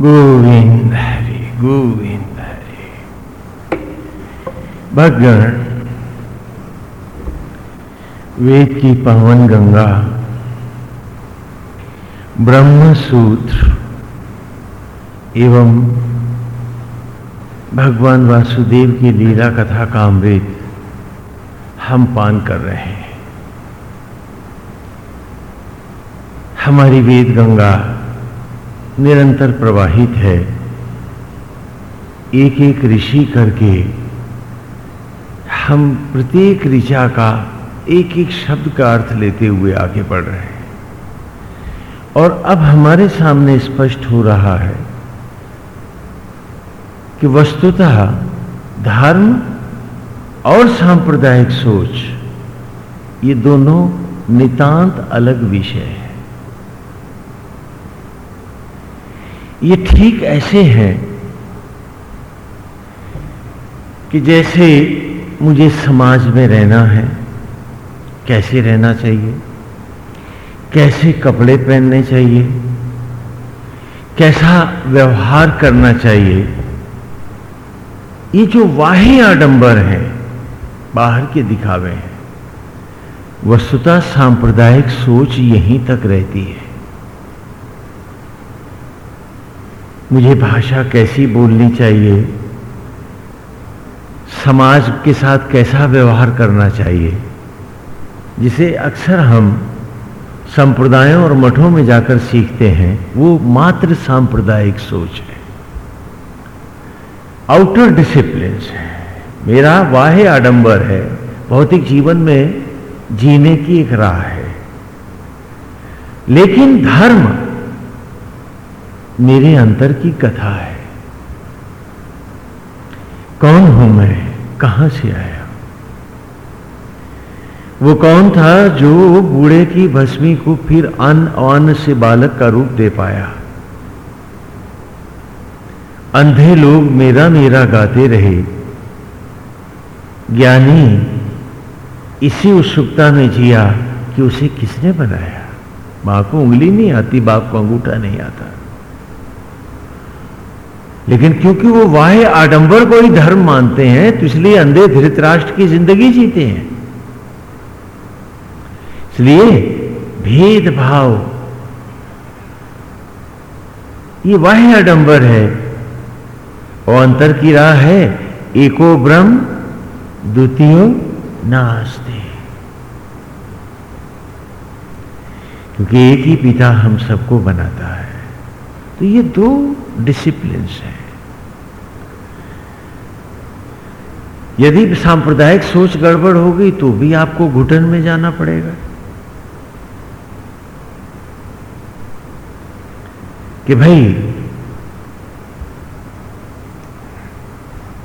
गोविंद हरि गोविंद हरि। भगण, वेद की पावन गंगा ब्रह्म सूत्र एवं भगवान वासुदेव की लीला कथा का अमृत हम पान कर रहे हैं। हमारी वेद गंगा निरंतर प्रवाहित है। एक एक ऋषि करके हम प्रत्येक ऋचा का एक एक शब्द का अर्थ लेते हुए आगे बढ़ रहे हैं। और अब हमारे सामने स्पष्ट हो रहा है कि वस्तुतः धर्म और सांप्रदायिक सोच, ये दोनों नितांत अलग विषय है। ये ठीक ऐसे हैं कि जैसे मुझे समाज में रहना है, कैसे रहना चाहिए? कैसे कपड़े पहनने चाहिए? कैसा व्यवहार करना चाहिए? ये जो वाही आडंबर है, बाहर के दिखावे हैं, वस्तुता सांप्रदायिक सोच यहीं तक रहती है। मुझे भाषा कैसी बोलनी चाहिए? समाज के साथ कैसा व्यवहार करना चाहिए? जिसे अक्सर हम संप्रदायों और मठों में जाकर सीखते हैं, वो मात्र सांप्रदायिक सोच है। आउटर डिसिप्लिन है। मेरा वाहे आडंबर है। भौतिक जीवन में जीने की एक राह है। लेकिन धर्म मेरे अंतर की कथा है। कौन हूँ मैं? कहाँ से आया? वो कौन था जो बूढ़े की भस्मी को फिर अन्न अन्न से बालक का रूप दे पाया? अंधे लोग मेरा मेरा गाते रहे। ज्ञानी, इसी उत्सुकता में जिया कि उसे किसने बनाया? माँ को उंगली नहीं आती, बाप को अंगूठा नहीं आता। लेकिन क्योंकि वो वाह्य आडंबर को ही धर्म मानते हैं तो इसलिए अंधे धृतराष्ट्र की ज़िंदगी जीते हैं। इसलिए भेदभाव, ये वाह्य आडंबर है। और अंतर की राह है, एको ब्रह्म, द्वितीय नास्ते। क्योंकि एक ही पिता हम सबको बनाता है। तो ये दो डिसिप्लिन हैं। यदि सांप्रदायिक सोच गड़बड़ हो गई तो भी आपको घुटन में जाना पड़ेगा कि भाई,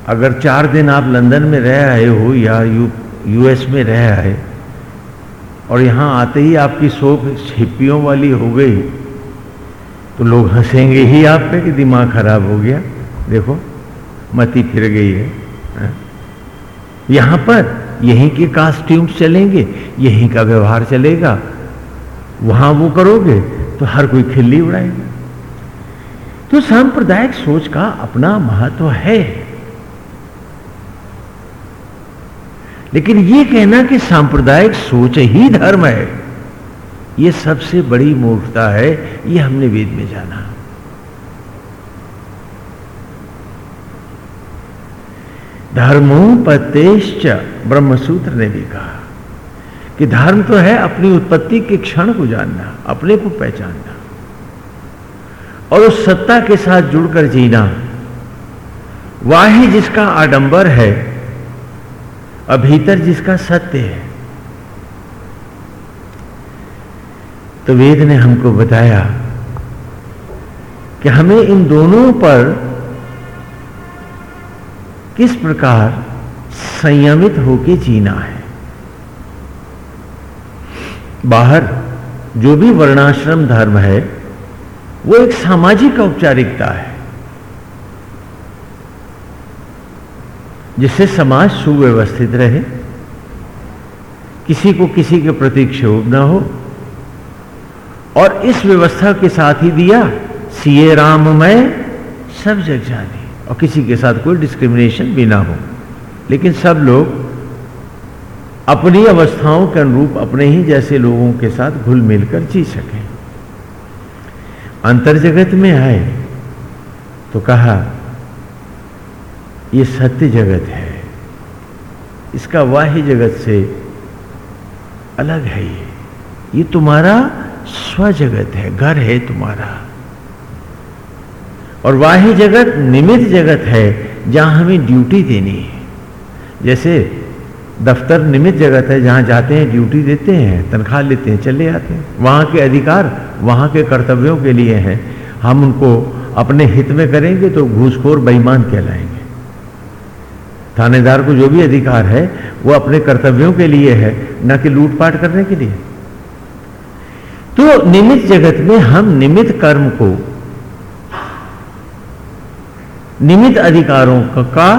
अगर चार दिन आप लंदन में रह आए हो या यू, यूएस में रह आए, और यहाँ आते ही आपकी सोच छिपियों वाली हो गई तो लोग हंसेंगे ही आप पे कि दिमाग खराब हो गया देखो, मती फिर गई है हाँ। यहाँ पर यहीं के कास्ट्यूम्स चलेंगे, यहीं का व्यवहार चलेगा। वहाँ वो करोगे तो हर कोई खिल्ली उड़ाएगा। तो सांप्रदायिक सोच का अपना महत्व है। लेकिन ये कहना कि सांप्रदायिक सोच ही धर्म है, ये सबसे बड़ी मूर्खता है, ये हमने वेद में जाना। धर्मोपतेश्च ब्रह्मसूत्र ने भी कहा कि धर्म तो है अपनी उत्पत्ति के क्षण को जानना, अपने को पहचानना और उस सत्ता के साथ जुड़कर जीना। वाही जिसका आडंबर है और भीतर जिसका सत्य है। तो वेद ने हमको बताया कि हमें इन दोनों पर किस प्रकार संयमित होकर जीना है? बाहर जो भी वर्णाश्रम धर्म है, वो एक सामाजिक औपचारिकता है, जिससे समाज सुव्यवस्थित रहे। किसी को किसी के प्रति क्षोभ ना हो, और इस व्यवस्था के साथ ही दिया सीए राम मैं, सब जग जाने। और किसी के साथ कोई डिस्क्रिमिनेशन भी ना हो। लेकिन सब लोग अपनी अवस्थाओं के अनुरूप, अपने ही जैसे लोगों के साथ घुल मिलकर जी सकें। अंतर जगत में आए तो कहा, ये सत्य जगत है। इसका वाह्य जगत से अलग है ये। ये तुम्हारा स्व जगत है, घर है तुम्हारा। और वाह्य जगत निमित्त जगत है, जहाँ हमें ड्यूटी देनी है। जैसे दफ्तर निमित्त जगत है, जहाँ जाते हैं ड्यूटी देते हैं, तनख्वाह लेते हैं, चले आते हैं। वहाँ के अधिकार, वहाँ के कर्तव्यों के लिए हैं। हम उनको अपने हित में करेंगे तो घूसखोर, बेईमान कहलाएँगे। थानेदार को जो भी अधिकार है, वो अपने कर्तव्यों के लिए है, न कि लूटपाट करने के लिए। तो निमित्त जगत में हम निमित्त कर्म को निमित्त अधिकारों का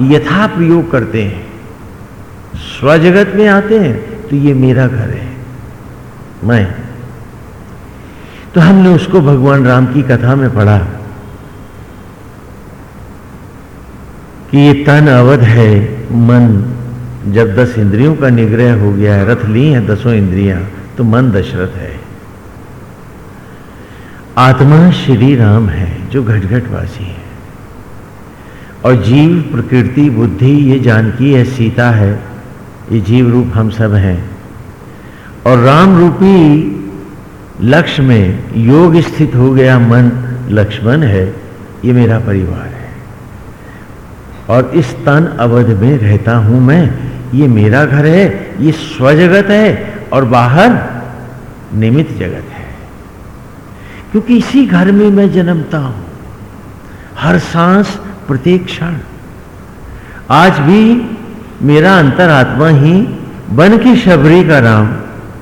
यथा प्रयोग करते हैं। स्वजगत में आते हैं तो ये मेरा घर है। मैं। तो हमने उसको भगवान राम की कथा में पढ़ा कि ये तन अवध है, मन जब दस इंद्रियों का निग्रह हो गया है, रथ ली है दसों इंद्रियाँ तो मन दशरथ है। आत्मा श्री राम है, जो घटघटवासी है। और जीव, प्रकृति, बुद्धि, ये जानकी है, सीता है। ये जीव रूप हम सब हैं। और राम रूपी लक्ष्य में योग स्थित हो गया मन, लक्ष्मण है। ये मेरा परिवार है। और इस तन अवध में रहता हूँ मैं। ये मेरा घर है, ये स्वजगत है और बाहर निमित जगत है। क्योंकि इसी घर में मैं जन्मता हूँ। हर सांस प्रत्येक क्षण। आज भी मेरा अंतरात्मा ही बन के शबरी का राम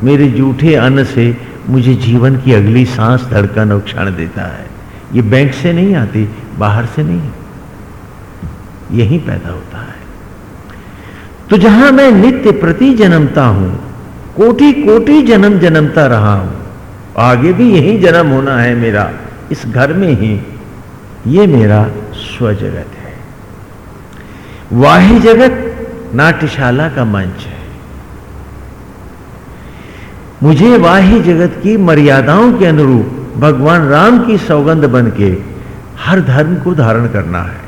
मेरे जूठे अन्न से मुझे जीवन की अगली सांस धड़कन और क्षण देता है। ये बैंक से नहीं आती, बाहर से नहीं। यही पैदा होता है। तो जहाँ मैं नित्य प्रति जन्मता हूँ कोटि कोटि जन्म जन्मता रहा हूँ, आगे भी यही जन्म होना है मेरा, इस घर में ही। ये मेरा स्वजगत है। वाही जगत नाट्यशाला का मंच है। मुझे वाही जगत की मर्यादाओं के अनुरूप भगवान राम की सौगंध बन के हर धर्म को धारण करना है।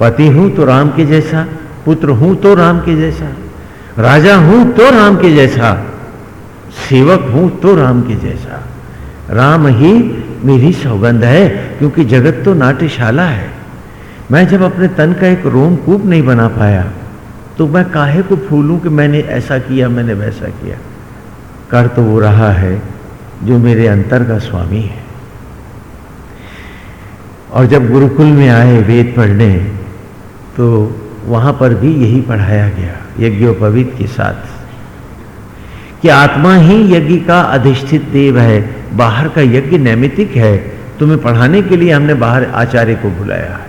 पति हूँ तो राम के जैसा, पुत्र हूँ तो राम के जैसा, राजा हूँ तो राम के जैसा, सेवक हूँ तो राम के जैसा। राम ही मेरी सौगंध है, क्योंकि जगत तो नाट्यशाला है। मैं जब अपने तन का एक रोमकूप नहीं बना पाया तो मैं काहे को फूलूं कि मैंने ऐसा किया, मैंने वैसा किया। कर तो वो रहा है, जो मेरे अंतर का स्वामी है। और जब गुरुकुल में आए वेद पढ़ने तो वहाँ पर भी यही पढ़ाया गया, यज्ञोपवीत के साथ, कि आत्मा ही यज्ञ का अधिष्ठित देव है बाहर का यज्ञ नैमितिक है, तुम्हें पढ़ाने के लिए हमने बाहर आचार्य को बुलाया है।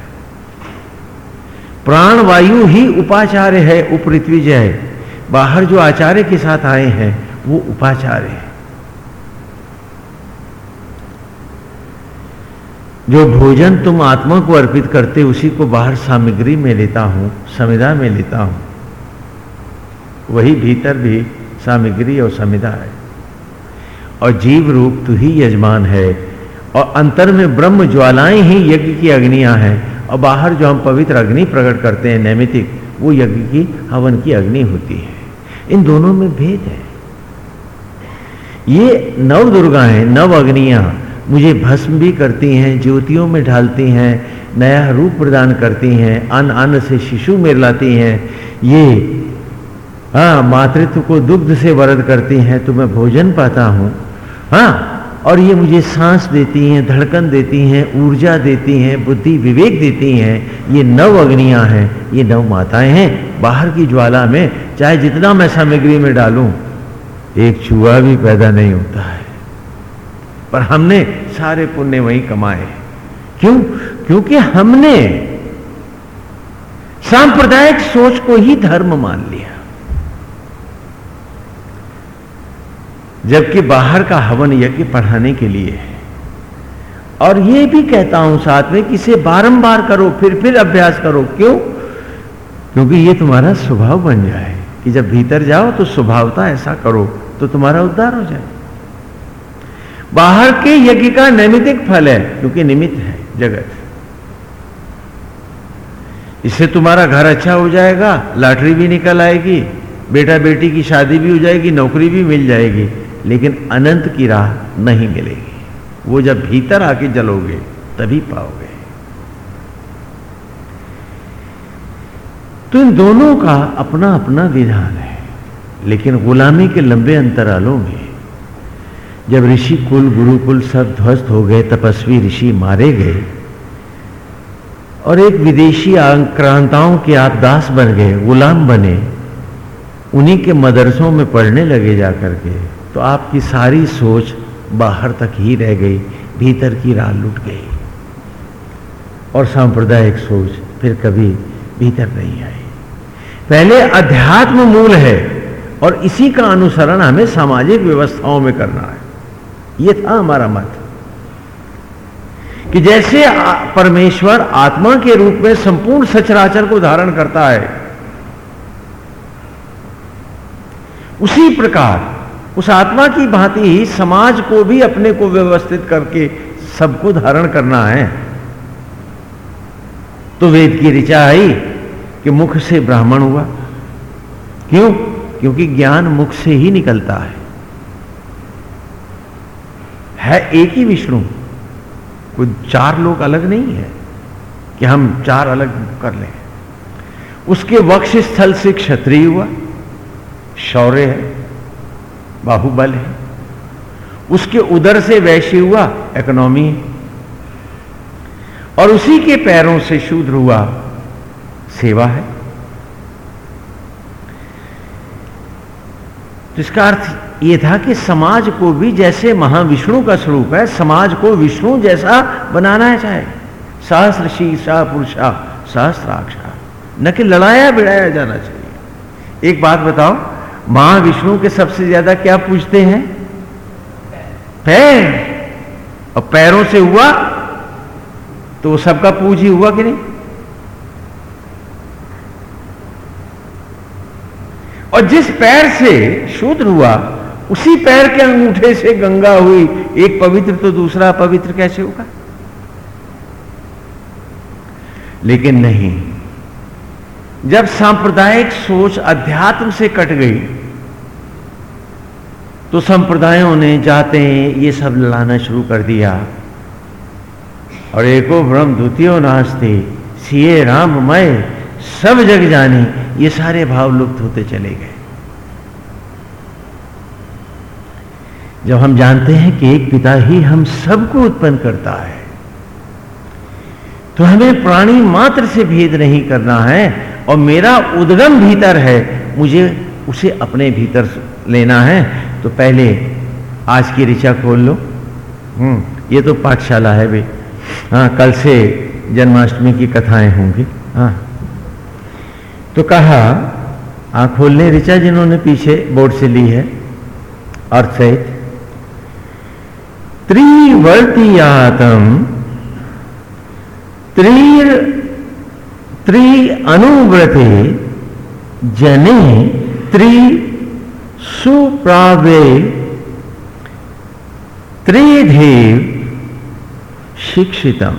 प्राण वायु ही उपाचार्य है उपृथ्वीज है बाहर जो आचार्य के साथ आए हैं, वो उपाचार्य है। जो भोजन तुम आत्मा को अर्पित करते, उसी को बाहर सामग्री में लेता हूँ संविदा में लेता हूँ। वही भीतर भी सामग्री और संविदा है। और जीव रूप तू ही यजमान है। और अंतर में ब्रह्म ज्वालाएँ ही यज्ञ की अग्नियाँ हैं। और बाहर जो हम पवित्र अग्नि प्रकट करते हैं नैमितिक वो यज्ञ की, हवन की अग्नि होती है। इन दोनों में भेद है। ये नव दुर्गाएँ नव अग्नियाँ मुझे भस्म भी करती हैं, ज्योतियों में ढालती हैं, नया रूप प्रदान करती हैं अन्न अन्न से शिशु में लाती हैं। ये हाँ मातृत्व को दुग्ध से वरद करती हैं तो मैं भोजन पाता हूँ। हाँ और ये मुझे सांस देती हैं, धड़कन देती हैं, ऊर्जा देती हैं, बुद्धि विवेक देती हैं। ये नव अग्नियाँ हैं, ये नव माताएँ हैं। बाहर की ज्वाला में, चाहे जितना मैं सामग्री में डालूं, एक चूहा भी पैदा नहीं होता है। पर हमने सारे पुण्य वहीं कमाए क्यों? क्योंकि हमने सांप्रदायिक सोच को ही धर्म मान लिया। जबकि बाहर का हवन यज्ञ पढ़ाने के लिए है। और ये भी कहता हूँ साथ में कि इसे बारंबार करो, फिर फिर अभ्यास करो। क्यों? क्योंकि ये तुम्हारा स्वभाव बन जाए कि जब भीतर जाओ तो स्वभावता ऐसा करो तो तुम्हारा उद्धार हो जाए। बाहर के यज्ञ का नैमितिक फल है, क्योंकि निमित्त है जगत। इससे तुम्हारा घर अच्छा हो जाएगा, लॉटरी भी निकल आएगी बेटा बेटी की शादी भी हो जाएगी, नौकरी भी मिल जाएगी। लेकिन अनंत की राह नहीं मिलेगी। वो जब भीतर आके जलोगे, तभी पाओगे। तो इन दोनों का अपना अपना विधान है। लेकिन गुलामी के लंबे अंतरालों में, जब ऋषि कुल गुरुकुल सब ध्वस्त हो गए, तपस्वी ऋषि मारे गए, और एक विदेशी आक्रांताओं के आप दास बन गए, गुलाम बने, उन्हीं के मदरसों में पढ़ने लगे जा करके तो आपकी सारी सोच बाहर तक ही रह गई, भीतर की राह लुट गई। और सांप्रदायिक सोच फिर कभी भीतर नहीं आई। पहले अध्यात्म मूल है और इसी का अनुसरण हमें सामाजिक व्यवस्थाओं में करना है। यह था हमारा मत। कि जैसे परमेश्वर आत्मा के रूप में संपूर्ण सचराचर को धारण करता है, उसी प्रकार उस आत्मा की भांति ही समाज को भी अपने को व्यवस्थित करके सबको धारण करना है। तो वेद की ऋचा आई कि मुख से ब्राह्मण हुआ। क्यों? क्योंकि ज्ञान मुख से ही निकलता है। है एक ही विष्णु। कोई चार लोग अलग नहीं है कि हम चार अलग कर लें। उसके वक्ष स्थल से क्षत्रिय हुआ। शौर्य है। बाहुबल है। उसके उदर से वैश्य हुआ इकोनॉमी है और उसी के पैरों से शूद्र हुआ सेवा है। तो इसका अर्थ यह था कि समाज को भी जैसे महाविष्णु का स्वरूप है, समाज को विष्णु जैसा बनाना चाहे। सहस्र शीर्षा पुरुषा सहस्त्राक्षा न कि लड़ाया बिड़ाया जाना चाहिए। एक बात बताओ महाविष्णु के सबसे ज़्यादा क्या पूछते हैं? पैर। और पैरों से हुआ तो वो सबका पूज ही हुआ कि नहीं? और जिस पैर से शूद्र हुआ, उसी पैर के अंगूठे से गंगा हुई, एक पवित्र तो दूसरा पवित्र कैसे होगा? लेकिन नहीं। जब सांप्रदायिक सोच अध्यात्म से कट गई तो संप्रदायों ने जाते ये सब लड़ाना शुरू कर दिया। और एको ब्रह्म द्वितीय नास्ते सीए राममय सब जग जाने, ये सारे भाव लुप्त होते चले गए। जब हम जानते हैं कि एक पिता ही हम सबको उत्पन्न करता है तो हमें प्राणी मात्र से भेद नहीं करना है, और मेरा उद्गम भीतर है, मुझे उसे अपने भीतर लेना है तो पहले आज की ऋचा खोल लो। हम्म। ये तो पाठशाला है भाई। हाँ कल से जन्माष्टमी की कथाएँ होंगी। हाँ। तो कहा आँख खोलने ऋचा जिन्होंने पीछे बोर्ड से ली है अर्थ सहित त्रिवर्तियातम त्रि त्रि अनुव्रते जने त्रि सुप्रावे त्रिधेव शिक्षितम।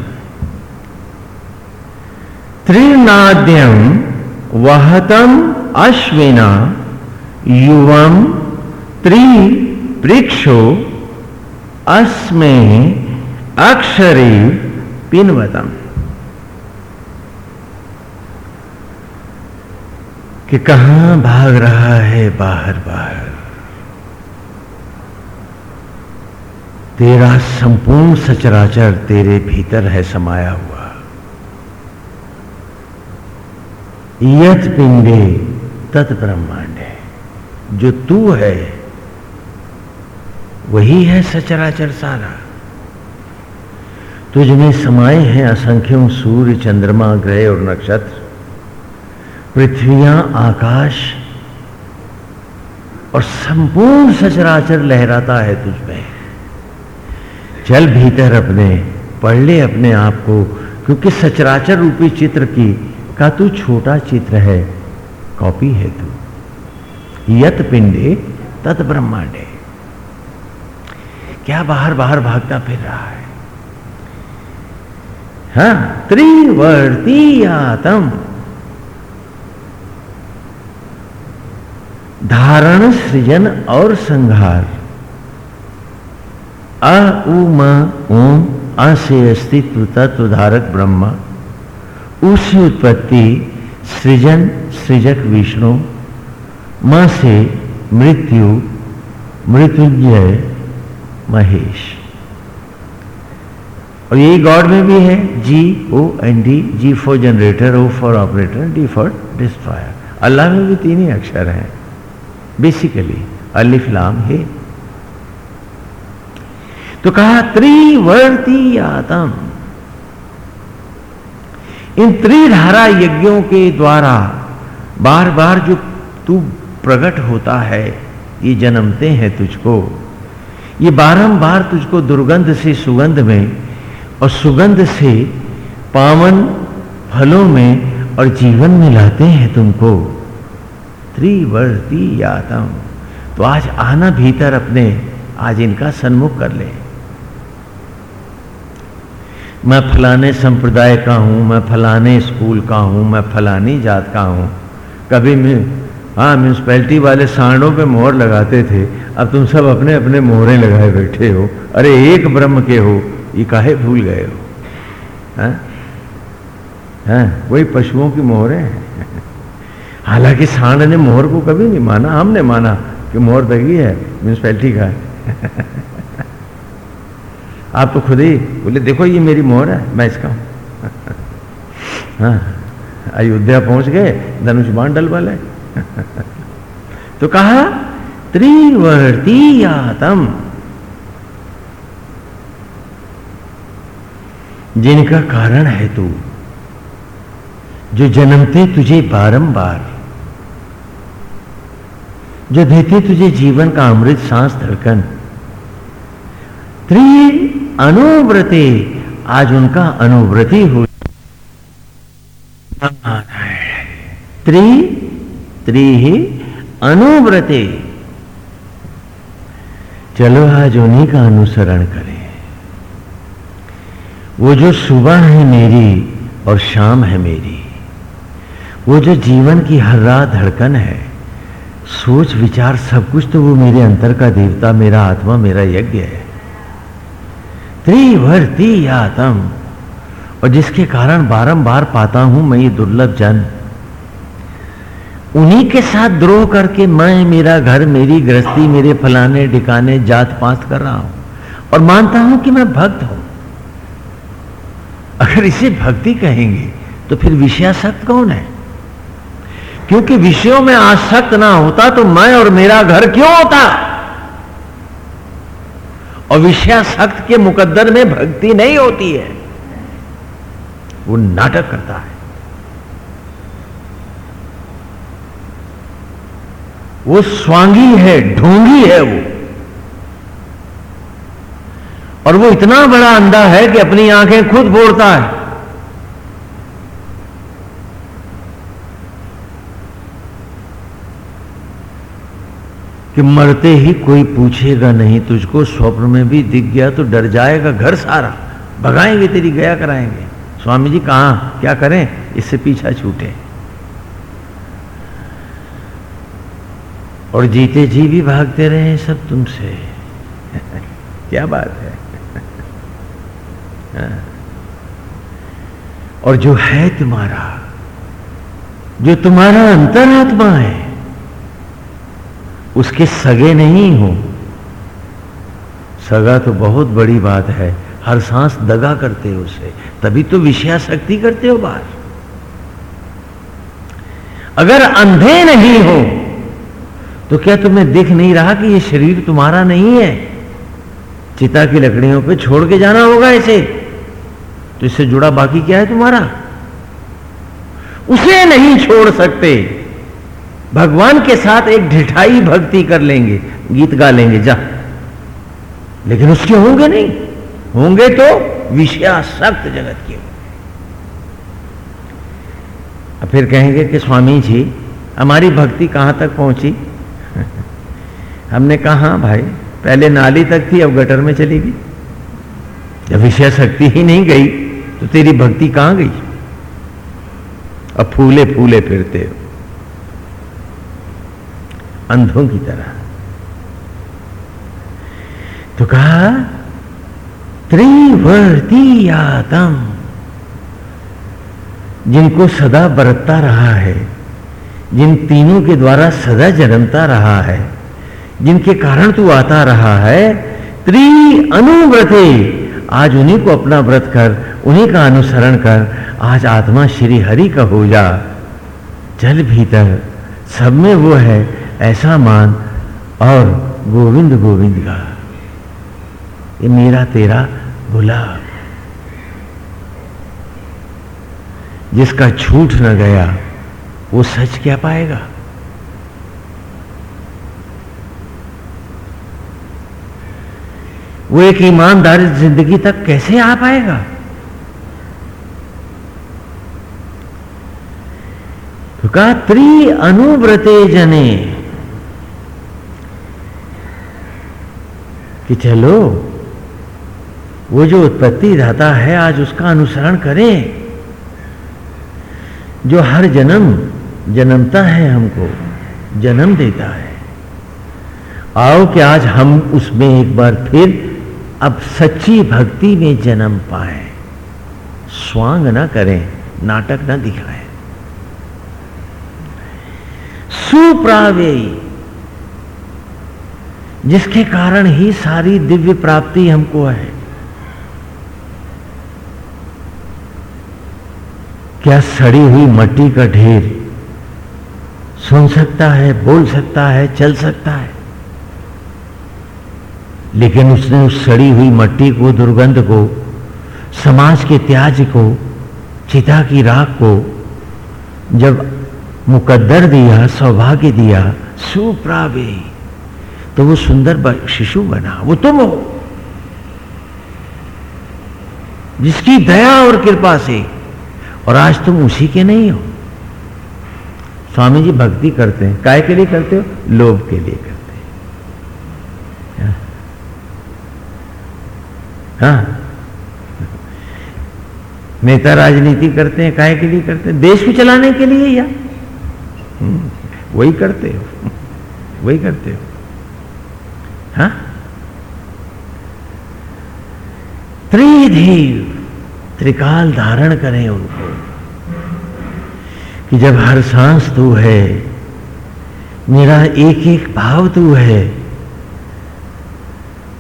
त्रिनाद्यम वहतम अश्विना युवम त्रिवृक्षो अस्मे अक्षरे पिनवतम। कि कहाँ भाग रहा है बाहर बाहर? तेरा संपूर्ण सचराचर तेरे भीतर है समाया हुआ। यथ पिंडे, तत् ब्रह्मांड। है जो तू है, वही है सचराचर सारा। तुझ में समाये हैं असंख्यों सूर्य, चंद्रमा, ग्रह और नक्षत्र। पृथ्वियाँ आकाश और संपूर्ण सचराचर लहराता है तुझ में चल भीतर अपने, पढ़ ले अपने आप को, क्योंकि सचराचर रूपी चित्र की, का तू छोटा चित्र है, कॉपी है तू। यत पिंडे, तत् ब्रह्मांडे। क्या बाहर बाहर भागता फिर रहा है? हाँ त्रिवर्ती आतम धारण सृजन और संहार अ उ, म ओम अ से अस्तित्व, तत्व धारक ब्रह्मा। उसी उत्पत्ति, सृजन, सृजक विष्णु। म से मृत्यु, मृत्युंजय, महेश। और यही गॉड में भी है। G O N D G for generator O for operator D for destroyer Allah में भी तीन ही अक्षर हैं। बेसिकली अलिफ लाम है तो कहा, त्रिवर्ती आतम इन त्रिधारा यज्ञों के द्वारा बार बार जो तू प्रकट होता है, ये जन्मते हैं तुझको। ये बारंबार तुझको दुर्गंध से, सुगंध में और सुगंध से पावन फलों में और जीवन में लाते हैं तुमको। त्रिवर्ती यातम तो आज आना भीतर अपने आज इनका सन्मुख कर ले। मैं फलाने संप्रदाय का हूँ मैं फलाने स्कूल का हूँ मैं फलानी जात का हूँ। कभी मैं हाँ म्यूनसिपैलिटी वाले सांडों पे मोहर लगाते थे अब तुम सब अपने अपने मोहरें लगाए बैठे हो। अरे एक ब्रह्म के हो ये काहे भूल गए हो? हाँ? हाँ, वही पशुओं की मोहरें हैं। हालाँकि सांड ने मोहर को कभी नहीं माना, हमने माना कि मोहर दगी है म्यूनसिपैलिटी का है। आप तो खुद ही बोले, देखो ये मेरी मोहर है, मैं इसका हूँ। हाँ अयोध्या पहुँच गए, धनुष बाण डल वाले तो कहा, त्रिवर्ती आतम। जिनका कारण है तू, जो जन्मते तुझे बारंबार। जो देते तुझे जीवन का अमृत सांस धड़कन। त्रि अनुव्रते, आज उनका अनुव्रति हो। त्रि त्रि अनुव्रते। चलो आज उन्हीं का अनुसरण करें। वो जो सुबह है मेरी और शाम है मेरी, वो जो जीवन की हर रात धड़कन है सोच, विचार, सब कुछ तो वो मेरे अंतर का देवता, मेरा आत्मा, मेरा यज्ञ है। त्रिवर्ती आत्म। और जिसके कारण बारंबार पाता हूँ मैं ये दुर्लभ जन। उन्हीं के साथ द्रोह करके मैं, मेरा घर, मेरी गृहस्थी, मेरे फलाने, ठिकाने, जात पात कर रहा हूँ। और मानता हूँ कि मैं भक्त हूँ। अगर इसे भक्ति कहेंगे तो फिर विषयासक्त कौन है? क्योंकि विषयों में आसक्त ना होता तो मैं और मेरा घर क्यों होता? और विषयासक्त के मुकद्दर में भक्ति नहीं होती है। वो नाटक करता है। वो स्वांगी है, ढोंगी है वो। और वो इतना बड़ा अंधा है कि अपनी आँखें खुद फोड़ता है। कि मरते ही कोई पूछेगा नहीं, तुझको स्वप्न में भी दिख गया तो डर जाएगा घर सारा। भगाएँगे तेरी, गया कराएँगे। स्वामी जी, कहा? क्या करें? इससे पीछा छूटे। और जीते जी भी भागते रहे सब तुमसे। क्या बात है। हाँ। और जो है तुम्हारा, जो तुम्हारा अंतरात्मा है उसके सगे नहीं हो। सगा तो बहुत बड़ी बात है। हर सांस दगा करते हो उसे। तभी तो विषया शक्ति करते हो बाहर अगर अंधे नहीं हो तो क्या तुम्हें दिख नहीं रहा कि ये शरीर तुम्हारा नहीं है? चिता की लकड़ियों पे छोड़ के जाना होगा इसे। तो इससे जुड़ा बाकी क्या है तुम्हारा? उसे नहीं छोड़ सकते। भगवान के साथ एक ढिठाई भक्ति कर लेंगे, गीत गा लेंगे, जा। लेकिन उसके होंगे नहीं। होंगे तो विषयासक्त जगत के हो फिर कहेंगे कि स्वामी जी, हमारी भक्ति कहाँ तक पहुँची? हमने कहा, भाई, पहले नाली तक थी, अब गटर में चली गई। जब विषय शक्ति ही नहीं गई तो तेरी भक्ति कहाँ गई? अब फूले फूले फिरते हो। अंधों की तरह। तो कहा, त्रिवर्ती आदम जिनको सदा बरतता रहा है, जिन तीनों के द्वारा सदा जन्मता रहा है, जिनके कारण तू आता रहा है, त्रि अनुव्रते। आज उन्हीं को अपना व्रत कर, उन्हीं का अनुसरण कर, आज आत्मा श्री हरि का हो जा। चल भीतर, सब में वो है ऐसा मान और गोविंद गोविंद का। ये मेरा तेरा बुला जिसका छूट न गया, वो सच क्या पाएगा? वो एक ईमानदारी ज़िंदगी तक कैसे आ पाएगा? तो कहा त्रि अनुव्रते जने कि चलो, वो जो उत्पत्ति दाता है, आज उसका अनुसरण करें। जो हर जन्म जन्मता है हमको, जन्म देता है। आओ कि आज हम उसमें एक बार फिर अब सच्ची भक्ति में जन्म पाए। स्वांग ना करें, नाटक ना दिखाएँ। सुप्रावे जिसके कारण ही सारी दिव्य प्राप्ति हमको है। क्या सड़ी हुई मट्टी का ढेर सुन सकता है, बोल सकता है, चल सकता है? लेकिन उसने उस सड़ी हुई मट्टी को, दुर्गंध को, समाज के त्याज को, चिता की राख को, जब मुकद्दर दिया, सौभाग्य दिया, सुप्रावे। तो वो सुंदर शिशु बना वो तुम हो जिसकी दया और कृपा से। और आज तुम उसी के नहीं हो। स्वामी जी भक्ति करते हैं। काय के लिए करते हो? लोभ के लिए करते हैं। हाँ। नेता राजनीति करते हैं काय के लिए करते हैं? देश को चलाने के लिए या? हम्म, वही करते हो। वही करते हो। हाँ? त्रिधीव त्रिकाल धारण करें उनको कि जब हर सांस तू है, मेरा एक एक भाव तू है,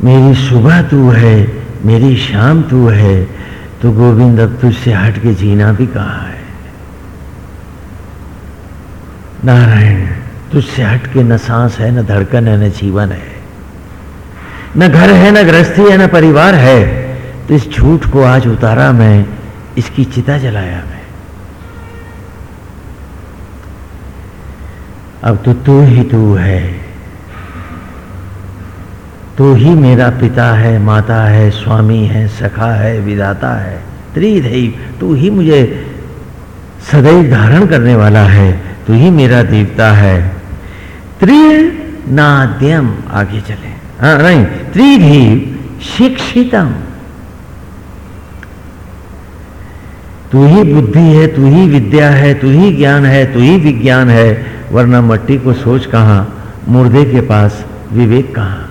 मेरी सुबह तू है, मेरी शाम तू है तो गोविंद अब तुझसे हट के जीना भी कहा है? नारायण, तुझसे हट के न सांस है, न धड़कन है, न जीवन है। न घर है, न गृहस्थी है, न परिवार है तो इस झूठ को आज उतारा मैं, इसकी चिता जलाया मैं। अब तो तू ही तू है। तू ही मेरा पिता है, माता है, स्वामी है, सखा है, विदाता है। त्रिदेव तू ही मुझे सदैव धारण करने वाला है, तू ही मेरा देवता है। त्रिनाद्यम आगे चले। नहीं त्रिधीव शिक्षितम। तू ही बुद्धि है, तू ही विद्या है, तू ही ज्ञान है, तू ही विज्ञान है, वरना मट्टी को सोच कहा, मुर्दे के पास विवेक कहा?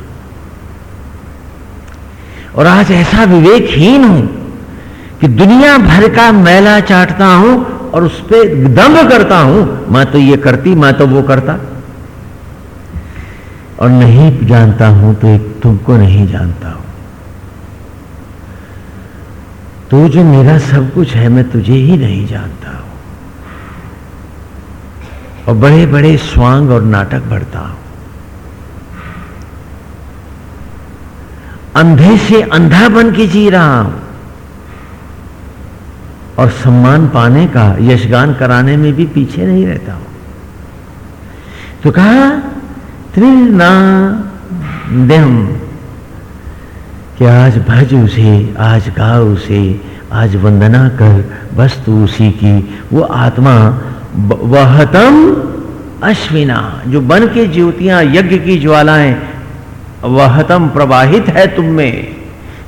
और आज ऐसा विवेकहीन हूँ कि दुनिया भर का मैला चाटता हूँ और उस पर दम्भ करता हूँ, मैं तो ये करती, मैं तो वो करता। और नहीं जानता हूँ तो एक तुमको नहीं जानता हूँ। तू जो मेरा सब कुछ है, मैं तुझे ही नहीं जानता हूँ। और बड़े बड़े स्वांग और नाटक बढ़ता हूँ। अंधे से अंधा बन के जी रहा हूँ। और सम्मान पाने का, यशगान कराने में भी पीछे नहीं रहता हूँ। तो कहा त्रिनादम कि आज भज उसे, आज गा उसे, आज वंदना कर बस उसी की। वो आत्मा वहतम अश्विना, जो बन के ज्योतियाँ, यज्ञ की ज्वालाएँ, वहतम प्रवाहित है तुम में।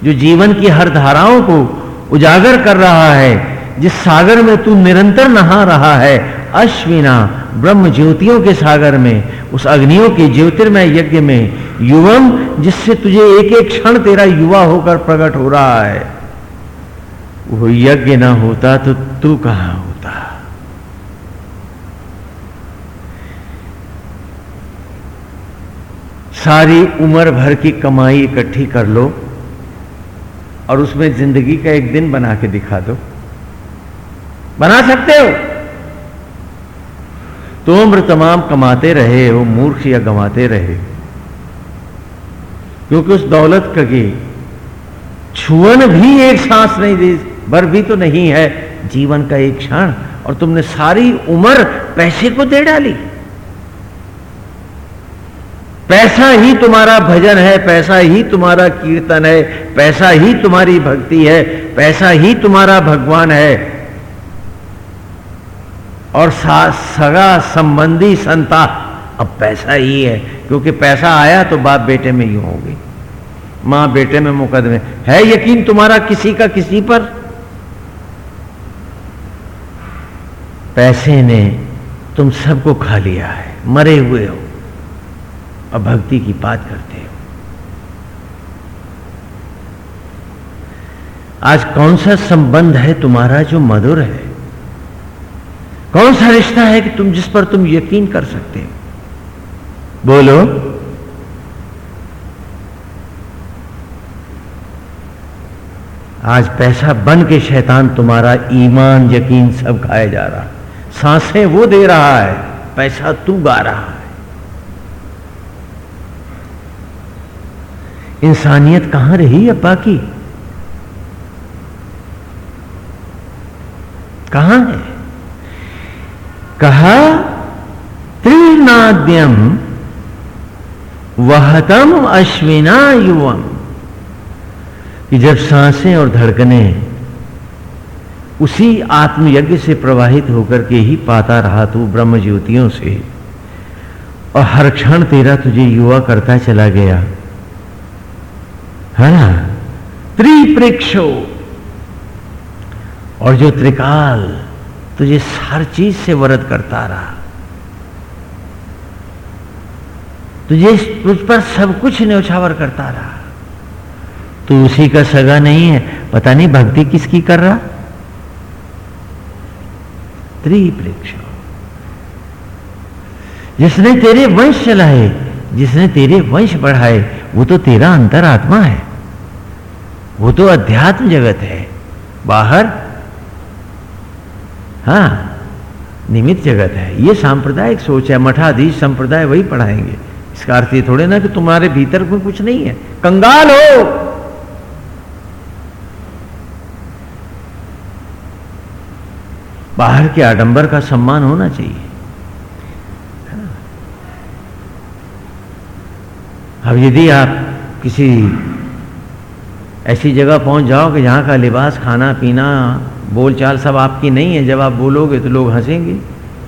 जो जीवन की हर धाराओं को उजागर कर रहा है जिस सागर में तू निरंतर नहा रहा है, अश्विना ब्रह्म ज्योतियों के सागर में, उस अग्नियों के ज्योतिर्मय यज्ञ में, युवम, जिससे तुझे एक एक क्षण तेरा युवा होकर प्रकट हो रहा है। वो यज्ञ ना होता तो तू कहाँ होता? सारी उम्र भर की कमाई इकट्ठी कर लो और उसमें ज़िंदगी का एक दिन बना के दिखा दो। बना सकते हो। तो उम्र तमाम कमाते रहे हो मूर्ख या गंवाते रहे। क्योंकि उस दौलत का छुअन भी एक सांस नहीं दी भर भी तो नहीं है, जीवन का एक क्षण, और तुमने सारी उम्र पैसे को दे डाली। पैसा ही तुम्हारा भजन है, पैसा ही तुम्हारा कीर्तन है, पैसा ही तुम्हारी भक्ति है, पैसा ही तुम्हारा भगवान है। और सगा संबंधी संता, अब पैसा ही है, क्योंकि पैसा आया तो बाप बेटे में यूँ होगी माँ बेटे में मुकदमे। है यकीन तुम्हारा किसी का किसी पर? पैसे ने तुम सबको खा लिया है, मरे हुए हो और भक्ति की बात करते हो। आज कौन सा संबंध है तुम्हारा जो मधुर है? कौन सा रिश्ता है कि तुम जिस पर तुम यकीन कर सकते हो? बोलो। आज पैसा बन के शैतान तुम्हारा ईमान, यकीन सब खाया जा रहा साँसें वो दे रहा है, पैसा तू गा रहा है। इंसानियत कहाँ रही अब्बा की? कहाँ है? कहा त्रिनाद्यम वहतम अश्विना युवम। कि जब साँसें और धड़कने उसी आत्मयज्ञ से प्रवाहित होकर के ही पाता रहा तू ब्रह्म ज्योतियों से, और हर क्षण तेरा तुझे युवा करता चला गया। है ना? त्रिप्रेक्षो। और जो त्रिकाल तुझे हर चीज़ से वरद करता रहा। तुझे तुझ पर सब कुछ न्यौछावर करता रहा। तू उसी का सगा नहीं है। पता नहीं भक्ति किसकी कर रहा? त्रिप्रेक्ष। जिसने तेरे वंश चलाए, जिसने तेरे वंश बढ़ाए, वो तो तेरा अंतरात्मा है। वो तो अध्यात्म जगत है। बाहर हाँ निमित जगत है। ये सांप्रदायिक सोच है, मठाधीश संप्रदाय वही पढ़ाएँगे। इसका अर्थ ये थोड़े ना कि तुम्हारे भीतर कोई कुछ नहीं है। कंगाल हो! बाहर के आडंबर का सम्मान होना चाहिए। अब यदि आप किसी ऐसी जगह पहुँच जाओ कि जहाँ का लिबास खाना, पीना बोलचाल सब आपकी नहीं है। जब आप बोलोगे तो लोग हंसेंगे,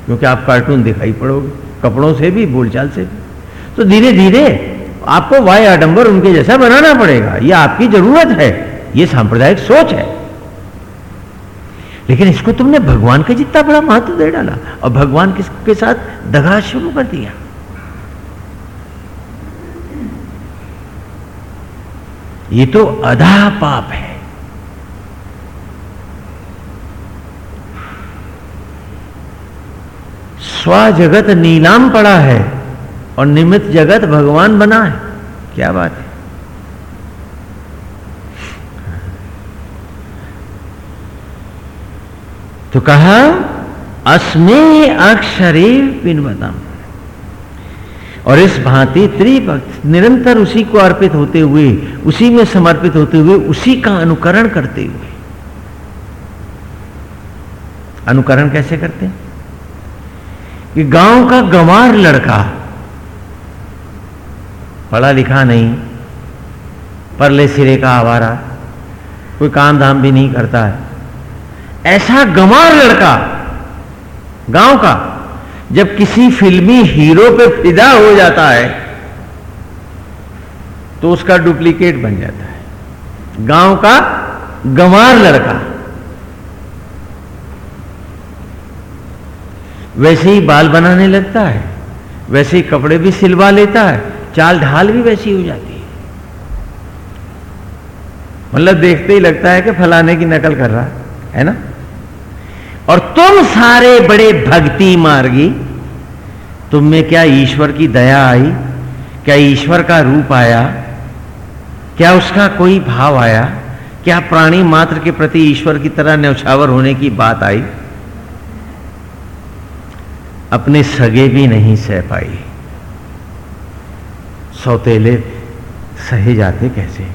क्योंकि आप कार्टून दिखाई पड़ोगे, कपड़ों से भी, बोलचाल से भी। तो धीरे धीरे आपको वाय आडंबर उनके जैसा बनाना पड़ेगा। ये आपकी ज़रूरत है। ये सांप्रदायिक सोच है। लेकिन इसको तुमने भगवान का जितना बड़ा महत्व दे डाला, और भगवान के साथ? दगा शुरू कर दिया। ये तो अधा पाप है। स्व जगत नीलाम पड़ा है और निमित्त जगत भगवान बना है। क्या बात है? तो कहा, अस्मे अक्षरे पिनवतम। और इस भांति त्रिभक्त, निरंतर उसी को अर्पित होते हुए, उसी में समर्पित होते हुए, उसी का अनुकरण करते हुए। अनुकरण कैसे करते हैं? कि गाँव का गंवार लड़का पढ़ा लिखा नहीं, परले सिरे का आवारा, कोई काम धाम भी नहीं करता है। ऐसा गंवार लड़का गाँव का जब किसी फिल्मी हीरो पे फिदा हो जाता है तो उसका डुप्लीकेट बन जाता है। गाँव का गंवार लड़का वैसे ही बाल बनाने लगता है, वैसे ही कपड़े भी सिलवा लेता है, चाल ढाल भी वैसी हो जाती है। मतलब देखते ही लगता है कि फलाने की नकल कर रहा, है ना? और तुम सारे बड़े भक्ति मार्गी, तुम में क्या ईश्वर की दया आई, क्या ईश्वर का रूप आया, क्या उसका कोई भाव आया, क्या प्राणी मात्र के प्रति ईश्वर की तरह न्यौछावर होने की बात आई? अपने सगे भी नहीं सह पाई। सौतेले सहे जाते कैसे?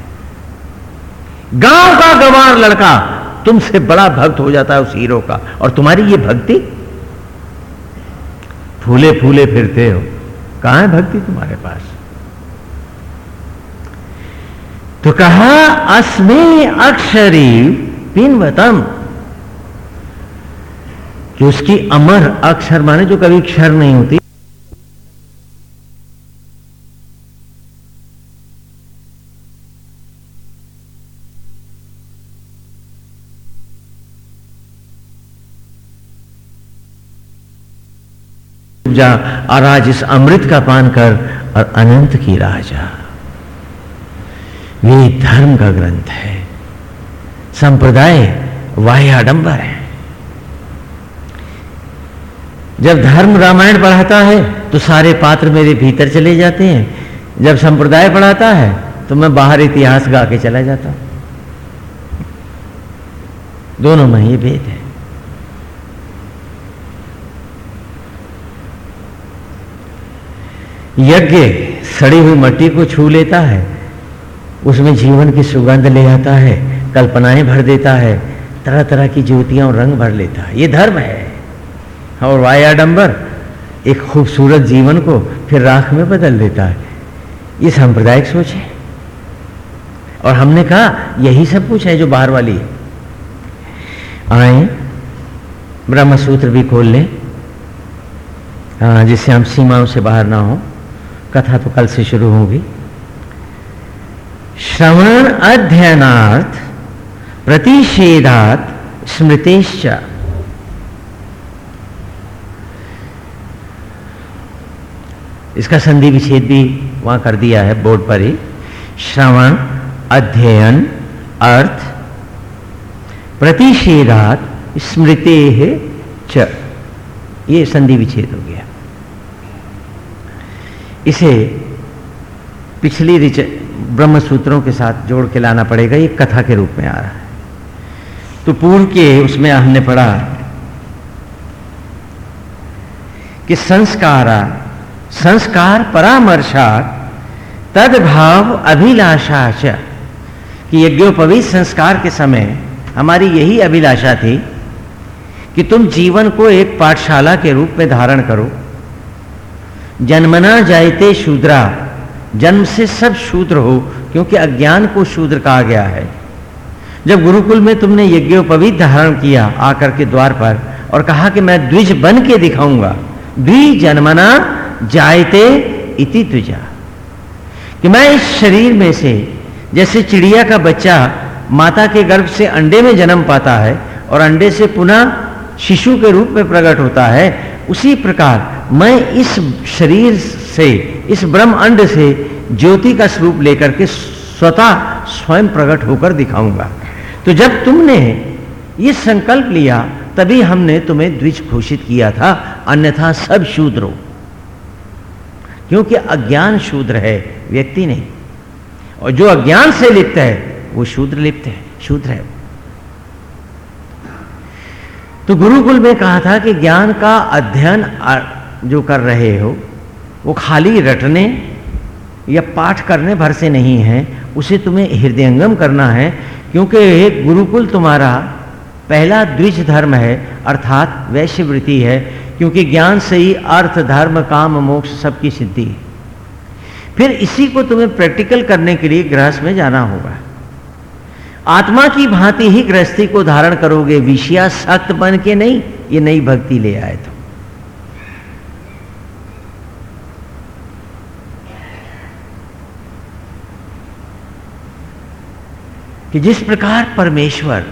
गाँव का गवार लड़का तुमसे बड़ा भक्त हो जाता है उस हीरो का, और तुम्हारी ये भक्ति? फूले फूले फिरते हो। कहाँ है भक्ति तुम्हारे पास? तो कहा, अस्मे अक्षरी पिनवतम। कि उसकी अमर अक्षर माने जो कभी क्षर नहीं होती। जा और आज इस अमृत का पान कर और अनंत की राजा ये धर्म का ग्रंथ है। संप्रदाय वाह्य आडंबर है। जब धर्म रामायण पढ़ाता है तो सारे पात्र मेरे भीतर चले जाते हैं। जब संप्रदाय पढ़ाता है तो मैं बाहर इतिहास गा के चला जाता दोनों में ये भेद है। यज्ञ सड़ी हुई मट्टी को छू लेता है, उसमें जीवन की सुगंध ले आता है, कल्पनाएँ भर देता है तरह तरह की ज्योतियाँ और रंग भर लेता है। ये धर्म है। और वायाडंबर एक खूबसूरत जीवन को फिर राख में बदल देता है। ये सांप्रदायिक सोच है। और हमने कहा, यही सब कुछ है जो बाहर वाली है। आए ब्रह्म सूत्र भी खोल लें। हाँ जिससे हम सीमाओं से बाहर ना हो। कथा तो कल से शुरू होगी। श्रवण अध्ययनार्थ प्रतिषेधात स्मृतिश्च। इसका संधि विच्छेद भी वहाँ कर दिया है बोर्ड पर ही। श्रवण, अध्ययन, अर्थ, प्रतिषेधात स्मृति च। ये संधि विच्छेद हो गया। इसे पिछली रिच ब्रह्म सूत्रों के साथ जोड़ के लाना पड़ेगा, ये कथा के रूप में आ रहा है। तो पूर्व के उसमें हमने पढ़ा कि संस्कारा संस्कार परामर्शात तदभाव अभिलाषा च। कि यज्ञोपवीत संस्कार के समय हमारी यही अभिलाषा थी कि तुम जीवन को एक पाठशाला के रूप में धारण करो। जन्मना जायते शूद्रा, जन्म से सब शूद्र हो, क्योंकि अज्ञान को शूद्र कहा गया है। जब गुरुकुल में तुमने यज्ञोपवीत धारण किया आकर के द्वार पर और कहा कि मैं द्विज बन के दिखाऊँगा द्वि जन्मना जायते इति तुझा कि मैं इस शरीर में से जैसे चिड़िया का बच्चा माता के गर्भ से अंडे में जन्म पाता है और अंडे से पुनः शिशु के रूप में प्रकट होता है, उसी प्रकार मैं इस शरीर से, इस ब्रह्म अंड से ज्योति का स्वरूप लेकर के स्वतः स्वयं प्रकट होकर दिखाऊँगा। तो जब तुमने ये संकल्प लिया, तभी हमने तुम्हें द्विज घोषित किया था, अन्यथा सब शूद्रो क्योंकि अज्ञान शूद्र है, व्यक्ति नहीं। और जो अज्ञान से लिप्त है, वो शूद्र लिप्त है, शूद्र है। तो गुरुकुल में कहा था कि ज्ञान का अध्ययन जो कर रहे हो, वो खाली रटने या पाठ करने भर से नहीं है, उसे तुम्हें हृदयंगम करना है, क्योंकि एक गुरुकुल तुम्हारा पहला द्विज धर्म है, अर्थात वैश्यवृत्ति है क्योंकि ज्ञान से ही अर्थ, धर्म, काम, मोक्ष सबकी सिद्धि है। फिर इसी को तुम्हें प्रैक्टिकल करने के लिए गृहस्थ में जाना होगा। आत्मा की भांति ही गृहस्थी को धारण करोगे, विषया सख्त बन के नहीं, ये नई भक्ति ले आए तो कि जिस प्रकार परमेश्वर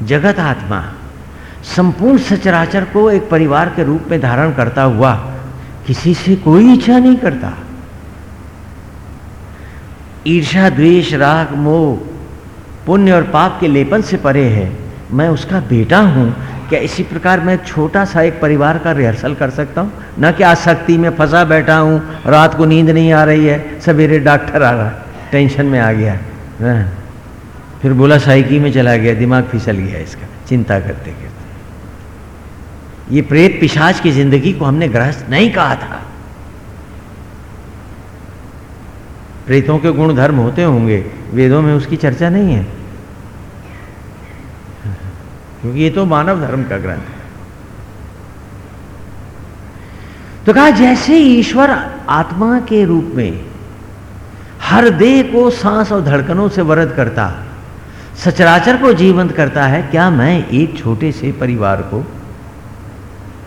जगत आत्मा संपूर्ण सचराचर को एक परिवार के रूप में धारण करता हुआ किसी से कोई इच्छा नहीं करता। ईर्षा द्वेष, राग, मोह, पुण्य और पाप के लेपन से परे है। मैं उसका बेटा हूँ। क्या इसी प्रकार मैं छोटा सा एक परिवार का रिहर्सल कर सकता हूँ? न कि आसक्ति में फंसा बैठा हूँ। रात को नींद नहीं आ रही है। सवेरे डॉक्टर आ रहा टेंशन में आ गया। हाँ। फिर बोला साइकी में चला गया। दिमाग फिसल गया इसका। चिंता करते करते ये प्रेत पिशाच की ज़िंदगी को हमने ग्रहस्थ नहीं कहा था। प्रेतों के गुण धर्म होते होंगे, वेदों में उसकी चर्चा नहीं है। क्योंकि ये तो मानव धर्म का ग्रंथ है। तो कहा, जैसे ईश्वर आत्मा के रूप में हर देह को सांस और धड़कनों से वरद करता, सचराचर को जीवंत करता है, क्या मैं एक छोटे से परिवार को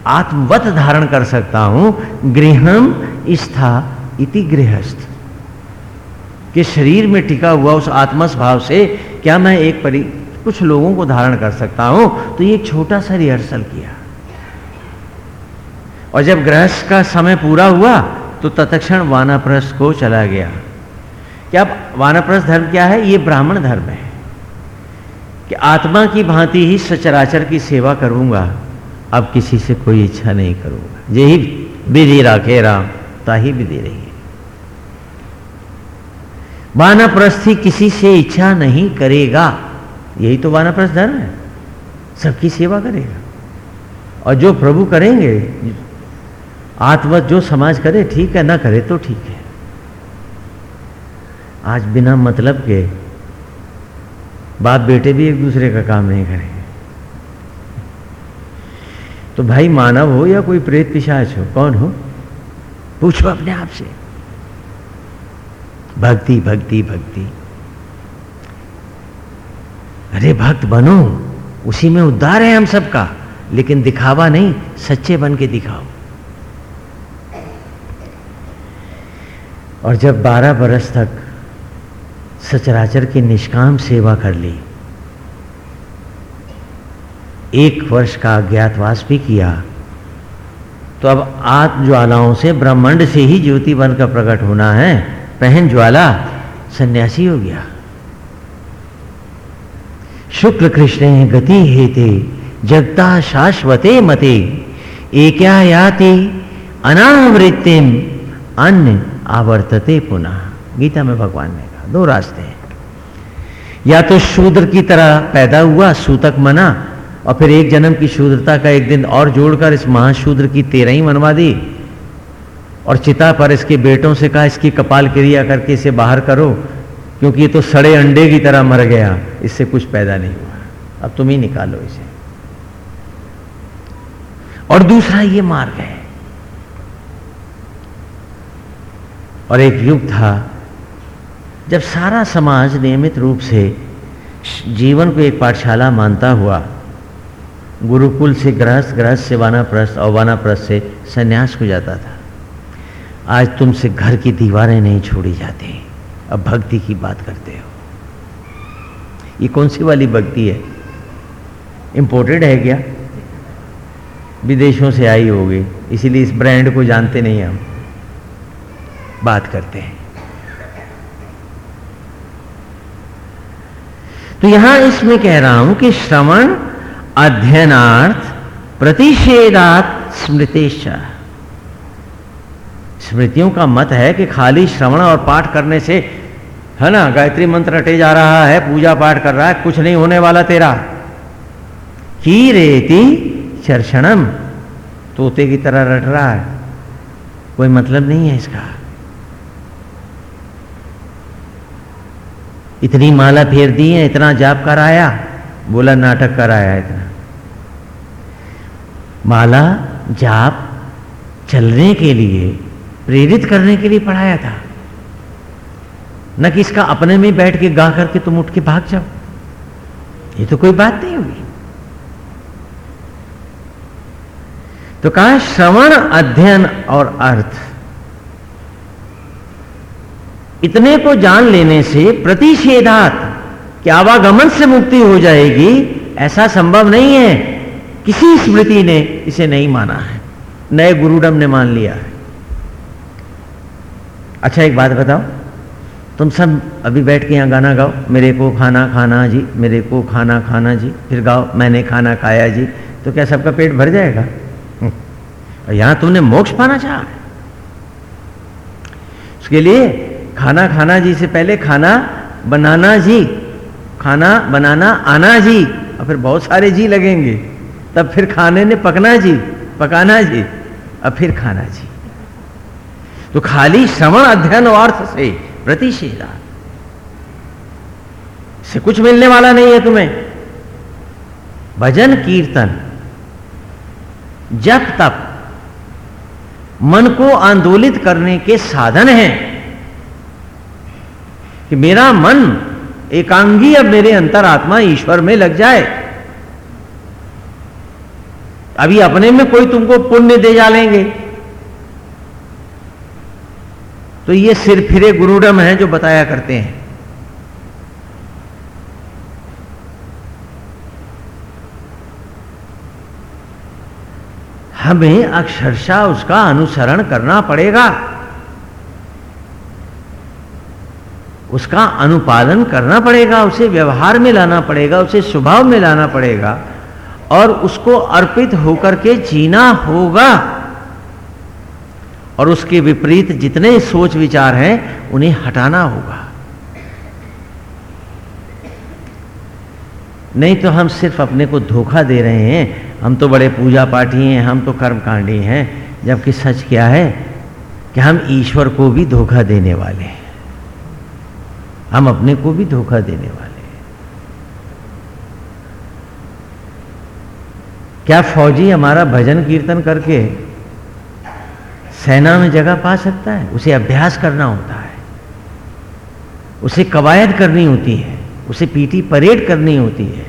आत्मवत धारण कर सकता हूँ, गृहम स्था इति गृहस्थ। के शरीर में टिका हुआ उस आत्मस भाव से क्या मैं एक परि, कुछ लोगों को धारण कर सकता हूँ? तो ये छोटा सा रिहर्सल किया। और जब गृहस्थ का समय पूरा हुआ तो तत्क्षण वानाप्रस्थ को चला गया। क्या वानाप्रस्थ धर्म क्या है? ये ब्राह्मण धर्म है। कि आत्मा की भांति ही सचराचर की सेवा करूँगा। अब किसी से कोई इच्छा नहीं करूँगा। यही विधि राखे राम, ताही विधि रही वानप्रस्थी किसी से इच्छा नहीं करेगा। यही तो वानप्रस्थ धर्म है। सबकी सेवा करेगा। और जो प्रभु करेंगे आत्मवत जो समाज करे, ठीक है, ना करे तो ठीक है। आज बिना मतलब के बाप बेटे भी एक दूसरे का काम नहीं करेंगे। तो भाई मानव हो या कोई प्रेत पिशाच हो, कौन हो? पूछो अपने आप से। भक्ति भक्ति भक्ति। अरे भक्त बनो, उसी में उद्धार है हम सबका, लेकिन दिखावा नहीं, सच्चे बन के दिखाओ। और जब बारह बरस तक सचराचर की निष्काम सेवा कर ली एक वर्ष का अज्ञातवास भी किया। तो अब आत्म ज्वालाओं से ब्रह्मांड से ही ज्योति बनकर प्रकट होना है। पहन ज्वाला, सन्यासी हो गया। शुक्ल कृष्ण गति हेते, जगता शाश्वते मते क्या याति अनावृत्तिम अन्य आवर्तते पुनः। गीता में भगवान ने कहा, दो रास्ते हैं। या तो शूद्र की तरह पैदा हुआ, सूतक मना और फिर एक जन्म की शूद्रता का एक दिन और जोड़कर इस महाशूद्र की तेरह मनवा दी। और चिता पर इसके बेटों से कहा, इसकी कपाल क्रिया करके इसे बाहर करो, क्योंकि ये तो सड़े अंडे की तरह मर गया। इससे कुछ पैदा नहीं हुआ। अब तुम ही निकालो इसे। और दूसरा ये मार्ग है। और एक युग था, जब सारा समाज नियमित रूप से जीवन को एक पाठशाला मानता हुआ गुरुकुल से गृहस्थ गृहस्थ से वानाप्रस्थ और वानाप्रस्थ से संन्यास हो जाता था। आज तुमसे घर की दीवारें नहीं छोड़ी जाती। अब भक्ति की बात करते हो। ये कौन सी वाली भक्ति है? इंपोर्टेड है क्या? विदेशों से आई होगी, इसीलिए इस ब्रांड को जानते नहीं हम। बात करते हैं। तो यहाँ इसमें कह रहा हूँ कि श्रवण अध्ययनार्थ प्रतिषेधात स्मृतेश स्मृतियों का मत है कि खाली श्रवण और पाठ करने से, है ना, गायत्री मंत्र रटे जा रहा है, पूजा पाठ कर रहा है, कुछ नहीं होने वाला तेरा। की रेती चर्षणम, तोते की तरह रट रहा है। कोई मतलब नहीं है इसका। इतनी माला फेर दी है, इतना जाप कराया। बोला, नाटक कराया इतना। माला जाप चलने के लिए, प्रेरित करने के लिए पढ़ाया था। न कि इसका अपने में बैठ के गा करके तुम उठ के भाग जाओ। ये तो कोई बात नहीं हुई। तो कहा, श्रवण अध्ययन और अर्थ। इतने को जान लेने से प्रतिषेधात कि आवागमन से मुक्ति हो जाएगी, ऐसा संभव नहीं है। किसी स्मृति ने इसे नहीं माना है। नए गुरुडम ने मान लिया है। अच्छा एक बात बताओ। तुम सब अभी बैठ के यहाँ गाना गाओ। मेरे को खाना खाना जी, मेरे को खाना खाना जी। फिर गाओ, मैंने खाना खाया जी। तो क्या सबका पेट भर जाएगा? और यहाँ तुमने मोक्ष पाना चाहा उसके लिए खाना खाना जी से पहले खाना, बनाना जी। खाना बनाना आना जी, और फिर बहुत सारे जी लगेंगे। तब फिर खाने ने पकना जी, पकाना जी और फिर खाना जी। तो खाली श्रवण अध्ययन और अर्थ से प्रतिषेधा। से कुछ मिलने वाला नहीं है तुम्हें। भजन कीर्तन जब तक मन को आंदोलित करने के साधन हैं। कि मेरा मन एकांगी अब मेरे अंतरात्मा ईश्वर में लग जाए। अभी अपने में कोई तुमको पुण्य दे जालेंगे तो ये सिर फिरे गुरुडम है जो बताया करते हैं। हमें अक्षरशा उसका अनुसरण करना पड़ेगा। उसका अनुपालन करना पड़ेगा, उसे व्यवहार में लाना पड़ेगा, उसे स्वभाव में लाना पड़ेगा और उसको अर्पित होकर के जीना होगा। और उसके विपरीत जितने सोच विचार हैं, उन्हें हटाना होगा। नहीं तो हम सिर्फ़ अपने को धोखा दे रहे हैं। हम तो बड़े पूजा पाठी हैं, हम तो कर्मकांडी हैं, जबकि सच क्या है कि हम ईश्वर को भी धोखा देने वाले हैं। हम अपने को भी धोखा देने वाले हैं। क्या फौजी हमारा भजन कीर्तन करके सेना में जगह पा सकता है? उसे अभ्यास करना होता है। उसे कवायद करनी होती है। उसे पीटी परेड करनी होती है।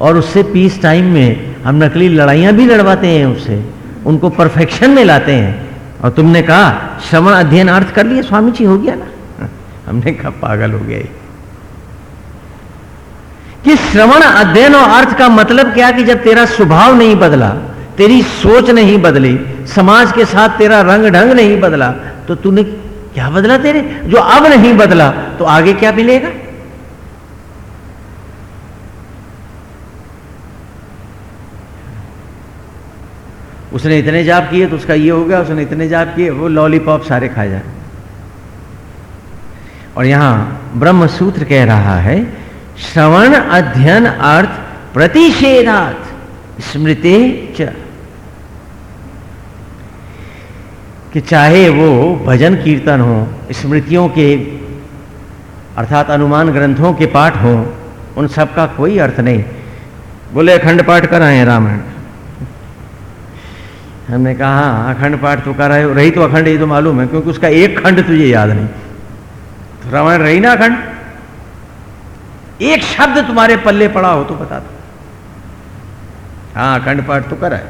और उससे पीस टाइम में हम नकली लड़ाइयाँ भी लड़वाते हैं उससे। उनको परफेक्शन में लाते हैं। और तुमने कहा, श्रवण अध्ययन अर्थ कर लिया स्वामी जी हो गया ना? हमने कहा, पागल हो गए कि श्रवण अध्ययन और अर्थ का मतलब क्या कि जब तेरा स्वभाव नहीं बदला, तेरी सोच नहीं बदली, समाज के साथ तेरा रंग ढंग नहीं बदला तो तूने क्या बदला तेरे? जो अब नहीं बदला तो आगे क्या मिलेगा? उसने इतने जाप किए तो उसका ये हो गया, उसने इतने जाप किए, वो लॉलीपॉप सारे खाए जाए। और यहाँ ब्रह्म सूत्र कह रहा है, श्रवण अध्ययन अर्थ प्रतिषेधार्थ स्मृति च। कि चाहे वो भजन कीर्तन हो, स्मृतियों के, अर्थात अनुमान ग्रंथों के पाठ हो, उन सब का कोई अर्थ नहीं। बोले, अखंड पाठ कराए रामायण। हमने कहा, अखंड पाठ तो कराए, रही तो अखंड, ये तो मालूम है, क्योंकि उसका एक खंड तुझे याद नहीं। तो रामायण रही ना अखंड? एक शब्द तुम्हारे पल्ले पड़ा हो तो बता दो। हाँ अखंड पाठ तो कराए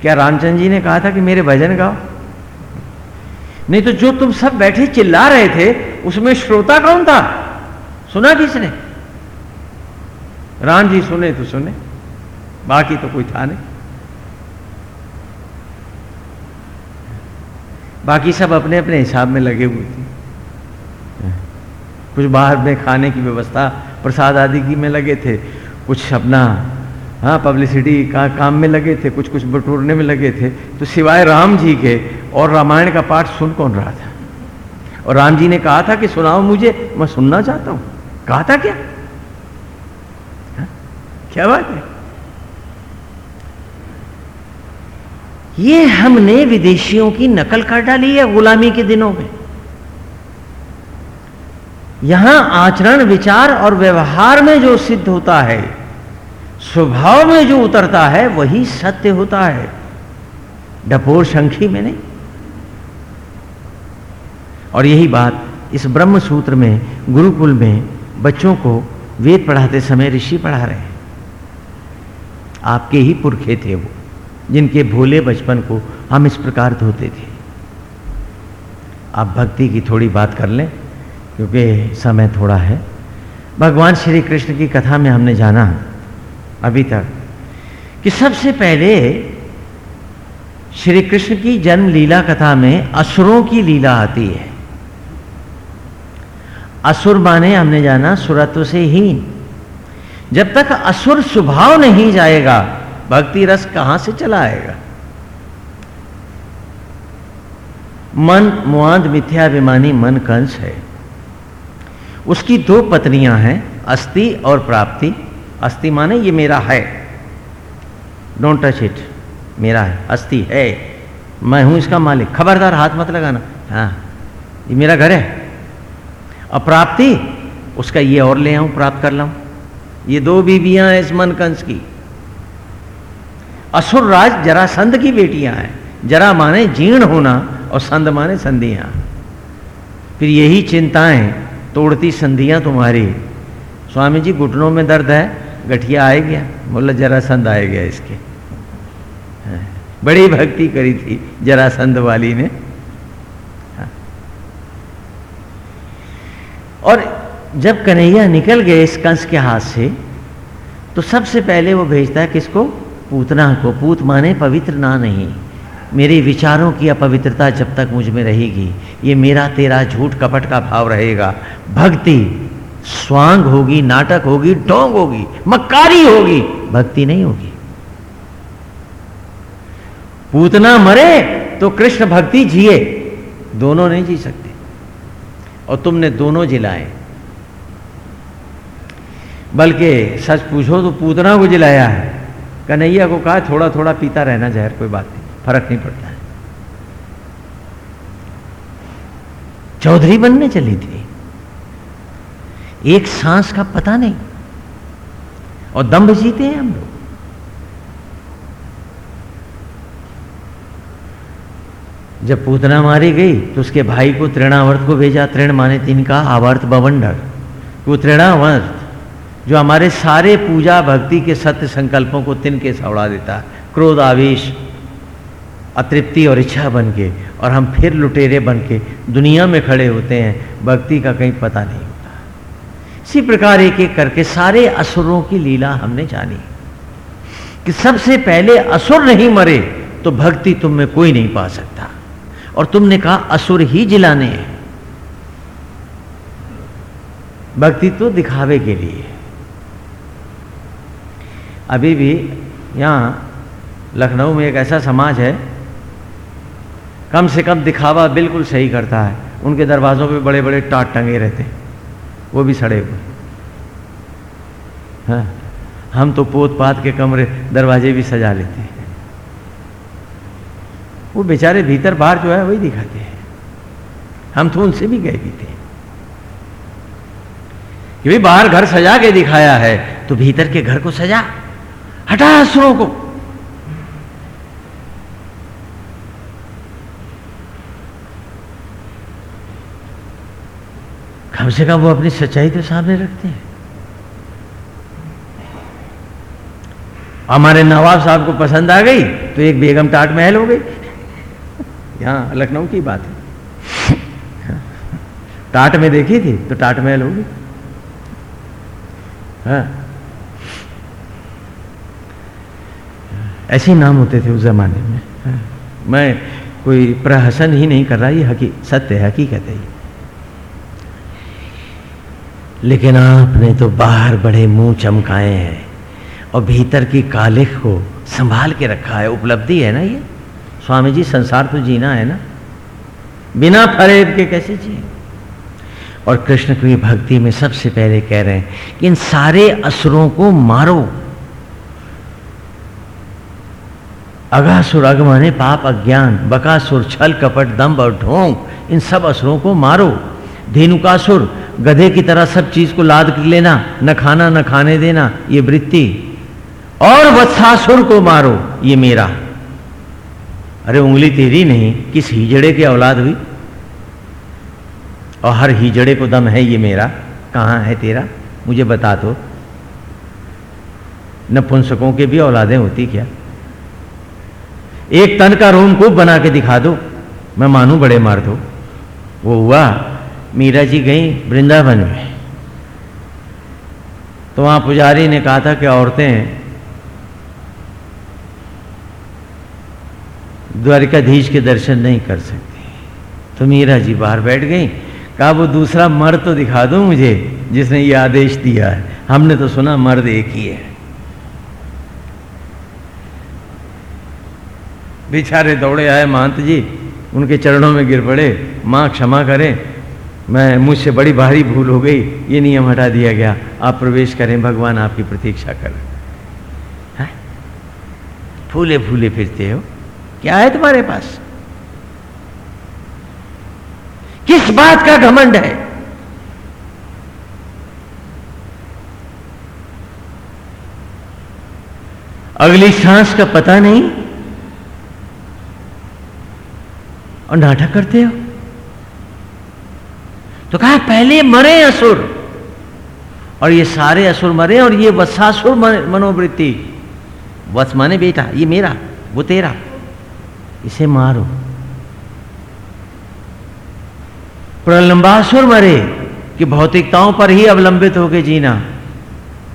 क्या रामचंद्र जी ने कहा था कि मेरे भजन गाओ? नहीं तो जो तुम सब बैठे चिल्ला रहे थे, उसमें श्रोता कौन था? सुना किसने? राम जी सुने तो सुने, बाकी तो कोई था नहीं। बाकी सब अपने अपने हिसाब में लगे हुए थे। कुछ बाहर में खाने की व्यवस्था प्रसाद आदि की में लगे थे, कुछ अपना हाँ पब्लिसिटी का काम में लगे थे, कुछ कुछ बटोरने में लगे थे। तो सिवाय राम जी के और रामायण का पाठ सुन कौन रहा था? और राम जी ने कहा था कि सुनाओ मुझे, मैं सुनना चाहता हूँ। कहा था क्या? हा? क्या बात है? ये हमने विदेशियों की नकल कर डाली है गुलामी के दिनों में। यहाँ आचरण, विचार और व्यवहार में जो सिद्ध होता है, स्वभाव में जो उतरता है, वही सत्य होता है। डपोर शंखी में नहीं। और यही बात इस ब्रह्म सूत्र में, गुरुकुल में बच्चों को वेद पढ़ाते समय ऋषि पढ़ा रहे हैं। आपके ही पुरखे थे वो। जिनके भोले बचपन को हम इस प्रकार धोते थे। आप भक्ति की थोड़ी बात कर लें, क्योंकि समय थोड़ा है। भगवान श्री कृष्ण की कथा में हमने जाना अभी तक कि सबसे पहले श्री कृष्ण की जन्म लीला कथा में असुरों की लीला आती है। असुर माने हमने जाना सुरत्व से ही जब तक असुर स्वभाव नहीं जाएगा भक्ति रस कहाँ से चला आएगा? मन, मुआद, मिथ्याभिमानी मन कंस है। उसकी दो पत्नियाँ हैं, अस्थि और प्राप्ति। अस्थि माने ये मेरा है। डोंट टच इट मेरा है, अस्थि है। मैं हूँ इसका मालिक। खबरदार हाथ मत लगाना। हाँ ये मेरा घर है। अप्राप्ति उसका ये और ले आऊँ, प्राप्त कर लाऊं। ये दो बीबियाँ हैं इस मन कंस की। असुर राज जरासंध की बेटियाँ हैं। जरा माने जीर्ण होना और संध माने संधियाँ। फिर यही चिंताएँ तोड़ती संधियाँ तुम्हारी। स्वामी जी घुटनों में दर्द है गठिया आए गया। बोला जरासंध आए गया इसके। हाँ, बड़ी भक्ति करी थी जरासंध वाली ने। और जब कन्हैया निकल गए इस कंस के हाथ से तो सबसे पहले वो भेजता है किसको? पूतना को, पूत माने पवित्र ना नहीं। मेरे विचारों की अपवित्रता जब तक मुझमें रहेगी, ये मेरा तेरा झूठ कपट का भाव रहेगा। भक्ति स्वांग होगी, नाटक होगी, डोंग होगी, मक्कारी होगी, भक्ति नहीं होगी। पूतना मरे तो कृष्ण भक्ति जिए, दोनों नहीं जी सकते। और तुमने दोनों जिलाए। बल्कि सच पूछो तो पूतना को जिलाया है। कन्हैया को कहा, थोड़ा थोड़ा पीता रहना, जहर कोई बात नहीं, फ़र्क नहीं पड़ता है. चौधरी बनने चली थी। एक सांस का पता नहीं, और दम्भ जीते हैं हम लोग। जब पूतना मारी गई तो उसके भाई को तृणावर्त को भेजा। तृण माने तीन का आवर्त बवंडर। वो तृणावर्त जो हमारे सारे पूजा भक्ति के सत्य संकल्पों को तिन के सवड़ा देता है। क्रोध, आवेश, अतृप्ति और इच्छा बन के और हम फिर लुटेरे बन के दुनिया में खड़े होते हैं, भक्ति का कहीं पता नहीं होता। इसी प्रकार एक एक करके सारे असुरों की लीला हमने जानी। कि सबसे पहले असुर नहीं मरे तो भक्ति तुम में कोई नहीं पा सकता। और तुमने कहा, असुर ही जिलाने हैं। भक्ति तो दिखावे के लिए अभी भी यहाँ लखनऊ में एक ऐसा समाज है, कम से कम दिखावा बिल्कुल सही करता है। उनके दरवाजों पे बड़े बड़े टाट टंगे रहते हैं। वो भी सड़े हुए। हाँ हम तो पोत पात के कमरे दरवाजे भी सजा लेते हैं। वो बेचारे भीतर बाहर जो है, वही दिखाते हैं। हम तो उनसे भी गए भी थे कि भाई बाहर घर सजा के दिखाया है तो भीतर के घर को सजा। हटा असुरों को। कम से कम वो अपनी सच्चाई तो सामने रखते हैं। हमारे नवाब साहब को पसंद आ गई तो एक बेगम टाट महल हो गई। यहाँ लखनऊ की बात है। टाट में देखी थी तो टाट महल होगी। हाँ। ऐसे नाम होते थे उस जमाने में। हाँ। मैं कोई प्रहसन ही नहीं कर रहा, ये हकी, सत्य है, हकीकत है लेकिन आपने तो बाहर बड़े मुँह चमकाए हैं और भीतर की कालिख को संभाल के रखा है, उपलब्धि है ना ये? स्वामी जी संसार तो जीना है ना? बिना फरेब के कैसे जिए? और कृष्ण की भक्ति में सबसे पहले कह रहे हैं कि इन सारे असुरों को मारो। अगासुर अगमने पाप अज्ञान, बकासुर छल कपट दम्ब और ढोंग, इन सब असुरों को मारो। धेनुकासुर, गधे की तरह सब चीज़ को लाद लेना, न खाना न खाने देना, ये वृत्ति। और वत्सासुर को मारो, ये मेरा। अरे उंगली तेरी नहीं, किस हिजड़े की औलाद हुई? और हर हिजड़े को दम है ये मेरा, कहाँ है तेरा? मुझे बता दो नपुंसकों के भी औलादें होती क्या? एक तन का रोम कूप बना के दिखा दो। मैं मानू बड़े मार दो। वो हुआ, मीरा जी गई वृंदावन में। तो वहाँ पुजारी ने कहा था कि औरतें द्वारिकाधीश के दर्शन नहीं कर सकती। तो मीरा जी बाहर बैठ गई। कहा, वो दूसरा मर्द तो दिखा दो मुझे, जिसने ये आदेश दिया है। हमने तो सुना मर्द एक ही है। बेचारे दौड़े आए महंत जी, उनके चरणों में गिर पड़े। माँ, क्षमा करें। मैं, मुझसे बड़ी भारी भूल हो गई। ये नियम हटा दिया गया। आप प्रवेश करें, भगवान आपकी प्रतीक्षा करें। फूले फूले फिरते हो। क्या है तुम्हारे पास? किस बात का घमंड है? अगली सांस का पता नहीं? और नाटक करते हो? तो कहा, पहले मरे असुर। और ये सारे असुर मरे और ये वत्सासुर मनोवृत्ति। वत्स माने बेटा, ये मेरा, वो तेरा। इसे मारो। प्रलंबासुर मरे कि भौतिकताओं पर ही अवलंबित होकर जीना।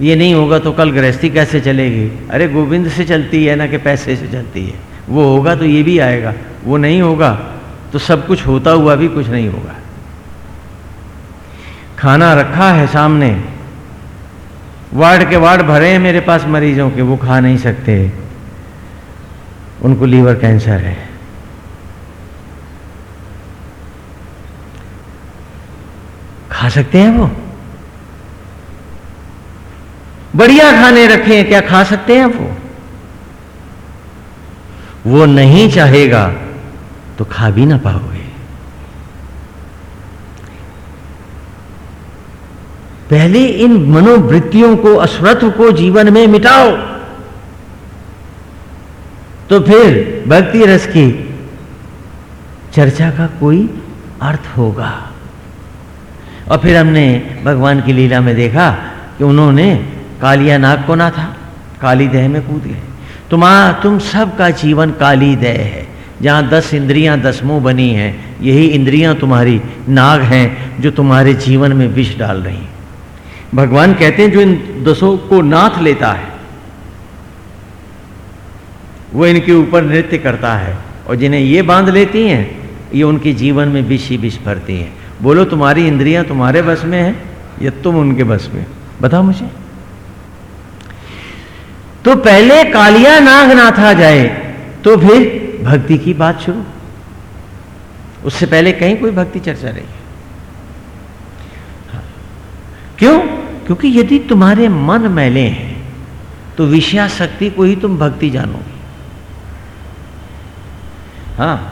ये नहीं होगा तो कल गृहस्थी कैसे चलेगी? अरे गोविंद से चलती है ना कि पैसे से चलती है। वो होगा तो ये भी आएगा, वो नहीं होगा। तो सब कुछ होता हुआ भी कुछ नहीं होगा। खाना रखा है सामने। वार्ड के वार्ड भरे हैं मेरे पास मरीजों के, वो खा नहीं सकते। उनको लीवर कैंसर है। खा सकते हैं वो? बढ़िया खाने रखे हैं, क्या खा सकते हैं वो? वो नहीं चाहेगा तो खा भी ना पाओगे। पहले इन मनोवृत्तियों को अश्वत्व को जीवन में मिटाओ। तो फिर भक्ति रस की चर्चा का कोई अर्थ होगा। और फिर हमने भगवान की लीला में देखा कि उन्होंने कालिया नाग को ना था काली देह में कूद गए। तुम तुम सबका जीवन काली देह है। जहाँ दस इंद्रियाँ, दस मुँह बनी हैं, यही इंद्रियाँ तुम्हारी नाग हैं, जो तुम्हारे जीवन में विष डाल रही हैं। भगवान कहते हैं, जो इन दसों को नाथ लेता है, वो इनके ऊपर नृत्य करता है, और जिन्हें ये बाँध लेती हैं, ये उनके जीवन में विष ही विष भरती हैं। बोलो, तुम्हारी इंद्रियाँ तुम्हारे बस में है, या तुम उनके बस में? बताओ मुझे। तो पहले कालिया नाग नाथा जाए तो फिर भक्ति की बात शुरू। उससे पहले कहीं कोई भक्ति चर्चा नहीं। है। हाँ। क्यों? क्योंकि यदि तुम्हारे मन मैले हैं तो विषया शक्ति को ही तुम भक्ति जानोगे। हाँ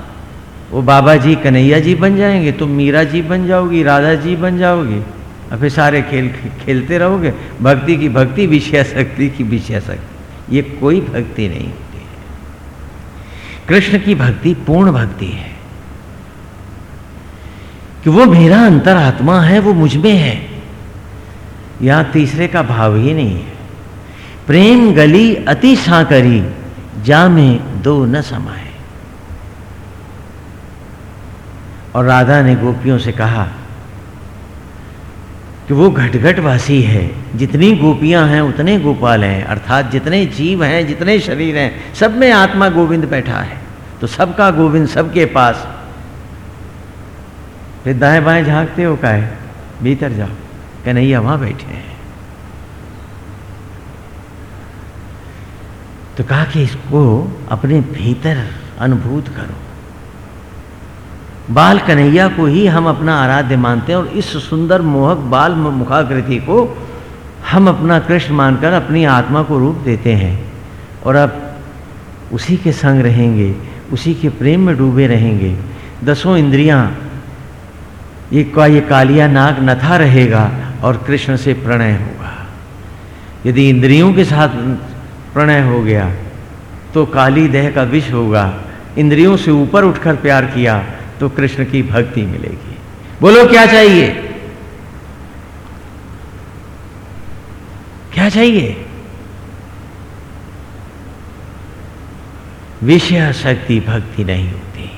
वो बाबा जी कन्हैया जी बन जाएँगे, तुम मीरा जी बन जाओगी, राधा जी बन जाओगी, और फिर सारे खेल, खेलते रहोगे। भक्ति की भक्ति विषय शक्ति की विषय शक्ति ये कोई भक्ति नहीं। कृष्ण की भक्ति, पूर्ण भक्ति है। कि वो मेरा अंतरात्मा है, वो मुझमें है। यहाँ तीसरे का भाव ही नहीं है। प्रेम गली अति साकरी जा में दो न समाए और राधा ने गोपियों से कहा कि वो घटघट वासी है। जितनी गोपियाँ हैं, उतने गोपाल हैं। अर्थात जितने जीव हैं, जितने शरीर हैं, सब में आत्मा गोविंद बैठा है। तो सबका गोविंद सबके पास। फिर दाएँ बाएँ झांकते हो का है भीतर जाओ। कन्हैया वहाँ बैठे हैं। तो कहा कि इसको अपने भीतर अनुभूत करो। बाल कन्हैया को ही हम अपना आराध्य मानते हैं और इस सुंदर मोहक बाल मुखाकृति को हम अपना कृष्ण मानकर अपनी आत्मा को रूप देते हैं। और अब उसी के संग रहेंगे, उसी के प्रेम में डूबे रहेंगे। दसों इंद्रियाँ, ये का ये कालिया नाग नथा रहेगा और कृष्ण से प्रणय होगा। यदि इंद्रियों के साथ प्रणय हो गया तो काली देह का विष होगा। इंद्रियों से ऊपर उठकर प्यार किया तो कृष्ण की भक्ति मिलेगी। बोलो, क्या चाहिए? क्या चाहिए? विषय शक्ति भक्ति नहीं होती।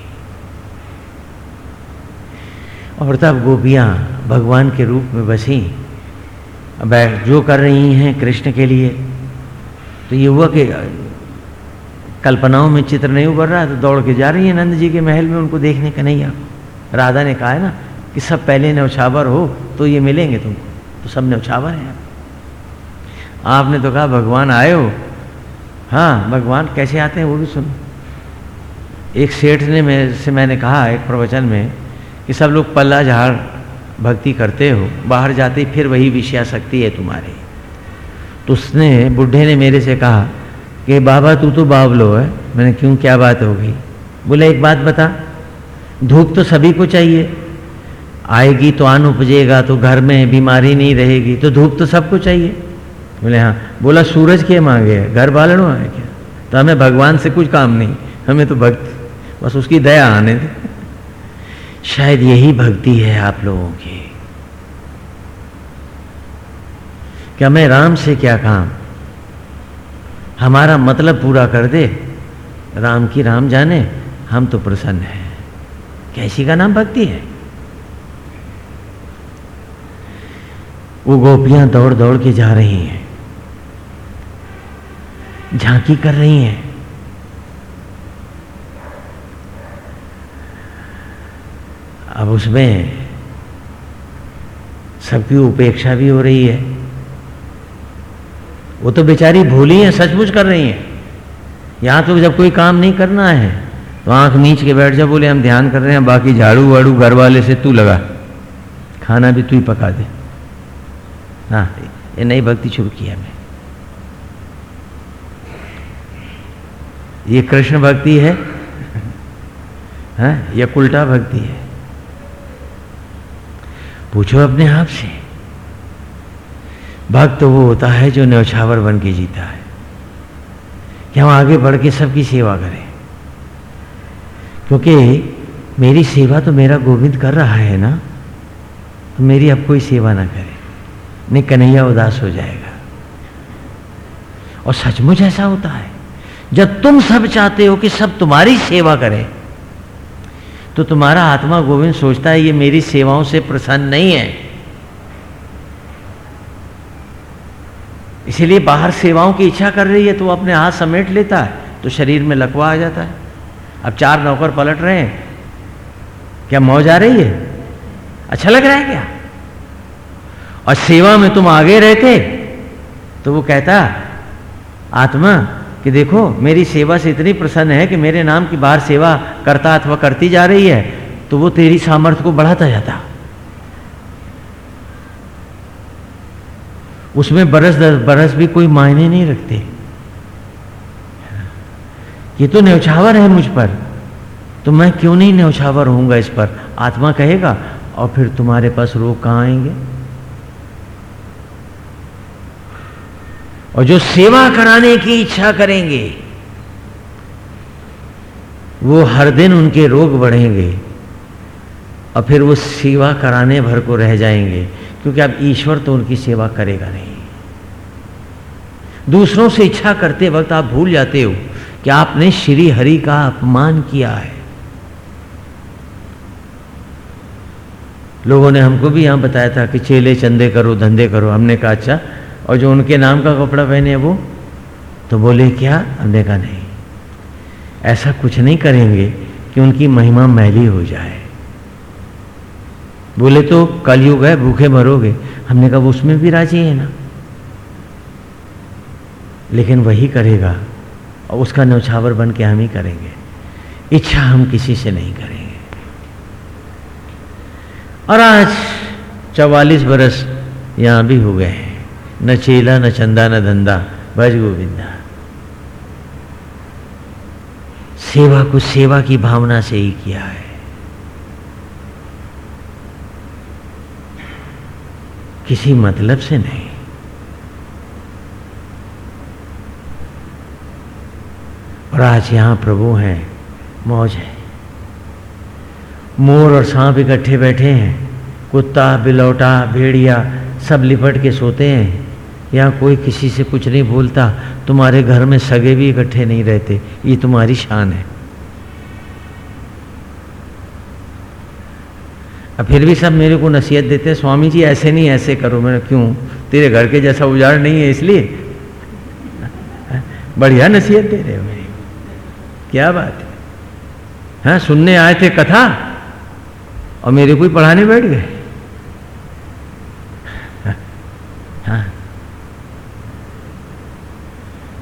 और तब गोपियाँ भगवान के रूप में बसी। जो कर रही हैं कृष्ण के लिए तो ये हुआ कि कल्पनाओं में चित्र नहीं उभर रहा है तो दौड़ के जा रही है नंद जी के महल में उनको देखने का नहीं आ राधा ने कहा है ना कि सब पहले नौछावर हो तो ये मिलेंगे तुमको। तो सब नौछावर हैं आपने तो कहा, भगवान आए हो। हाँ भगवान कैसे आते हैं वो भी सुनो। एक सेठ ने मेरे से मैंने कहा, एक प्रवचन में, कि सब लोग पल्ला झाड़ भक्ति करते हो, बाहर जाते फिर वही विषया शक्ति है तुम्हारी। तो उसने, बुढ़े ने मेरे से कहा कि बाबा तू तो बावलो है। मैंने क्यों, क्या बात हो गई? बोले, एक बात बता, धूप तो सभी को चाहिए। आएगी तो आन उपजेगा तो घर में बीमारी नहीं रहेगी तो धूप तो सबको चाहिए। बोले हाँ। बोला, सूरज के मांगे है, घर बालड़ो है क्या? तो हमें भगवान से कुछ काम नहीं, हमें तो भक्त, बस उसकी दया आने दे। शायद यही भक्ति है आप लोगों की। क्या मैं राम से क्या काम? हमारा मतलब पूरा कर दे। राम की राम जाने, हम तो प्रसन्न हैं। कैसी का नाम भक्ति है? वो गोपियाँ दौड़ दौड़ के जा रही हैं। झांकी कर रही हैं। अब उसमें सबकी उपेक्षा भी हो रही है। वो तो बेचारी भूली है, सचमुच कर रही है। यहाँ तो जब कोई काम नहीं करना है तो आँख नीच के बैठ जा, बोले, हम ध्यान कर रहे हैं, बाकी झाड़ू वाड़ू घर वाले से तू लगा। खाना भी तू ही पका दे। हाँ ये नई भक्ति शुरू की है मैं ये कृष्ण भक्ति है हाँ या उल्टा भक्ति है। पूछो अपने आप से। भक्त तो वो होता है जो न्यौछावर बन के जीता है। कि हम आगे बढ़ के सबकी सेवा करें। क्योंकि मेरी सेवा तो मेरा गोविंद कर रहा है ना? तो मेरी अब कोई सेवा ना करे। नहीं, कन्हैया उदास हो जाएगा। और सचमुच ऐसा होता है। जब तुम सब चाहते हो कि सब तुम्हारी सेवा करें तो तुम्हारा आत्मा गोविंद सोचता है, ये मेरी सेवाओं से प्रसन्न नहीं है। इसीलिए बाहर सेवाओं की इच्छा कर रही है तो वो अपने हाथ समेट लेता है तो शरीर में लकवा आ जाता है। अब चार नौकर पलट रहे हैं। क्या मौज आ रही है? अच्छा लग रहा है क्या? और सेवा में तुम आगे रहते तो वो कहता, आत्मा, कि देखो, मेरी सेवा से इतनी प्रसन्न है कि मेरे नाम की बाहर सेवा करता अथवा करती जा रही है तो वो तेरी सामर्थ्य को बढ़ाता जाता। उसमें बरस दस बरस भी कोई मायने नहीं रखते। ये तो न्यौछावर है मुझ पर। तो मैं क्यों नहीं न्यौछावर होऊँगा इस पर? आत्मा कहेगा, और फिर तुम्हारे पास रोग कहाँ आएँगे? और जो सेवा कराने की इच्छा करेंगे, वो हर दिन उनके रोग बढ़ेंगे, और फिर वो सेवा कराने भर को रह जाएँगे। क्योंकि अब ईश्वर तो उनकी सेवा करेगा नहीं। दूसरों से इच्छा करते वक्त आप भूल जाते हो कि आपने श्री हरि का अपमान किया है। लोगों ने हमको भी यहाँ बताया था कि चेले चंदे करो, धंधे करो। हमने कहा अच्छा और जो उनके नाम का कपड़ा पहने वो? तो बोले, क्या? हमने कहा, नहीं। ऐसा कुछ नहीं करेंगे कि उनकी महिमा मैली हो जाए। बोले तो कलयुग है, भूखे मरोगे। हमने कहा उसमें भी राज़ी है ना? लेकिन वही करेगा, और उसका नौछावर बन के हम ही करेंगे। इच्छा हम किसी से नहीं करेंगे। और आज चवालीस बरस यहाँ भी हो गए हैं। न चेला, न चंदा, न धंधा भज गोविंदा। सेवा को सेवा की भावना से ही किया है। किसी मतलब से नहीं। और आज यहाँ प्रभु हैं, मौज है। मोर और सांप इकट्ठे बैठे हैं, कुत्ता, बिलौटा, भेड़िया सब लिपट के सोते हैं। यहाँ कोई किसी से कुछ नहीं बोलता, तुम्हारे घर में सगे भी इकट्ठे नहीं रहते, ये तुम्हारी शान है। अब फिर भी सब मेरे को नसीहत देते हैं, स्वामी जी, ऐसे नहीं, ऐसे करो। मैंने क्यों? तेरे घर के जैसा उजाड़ नहीं है इसलिए? बढ़िया नसीहत दे रहे हो मेरी। क्या बात है? हाँ सुनने आए थे कथा और मेरे को ही पढ़ाने बैठ गए। हाँ।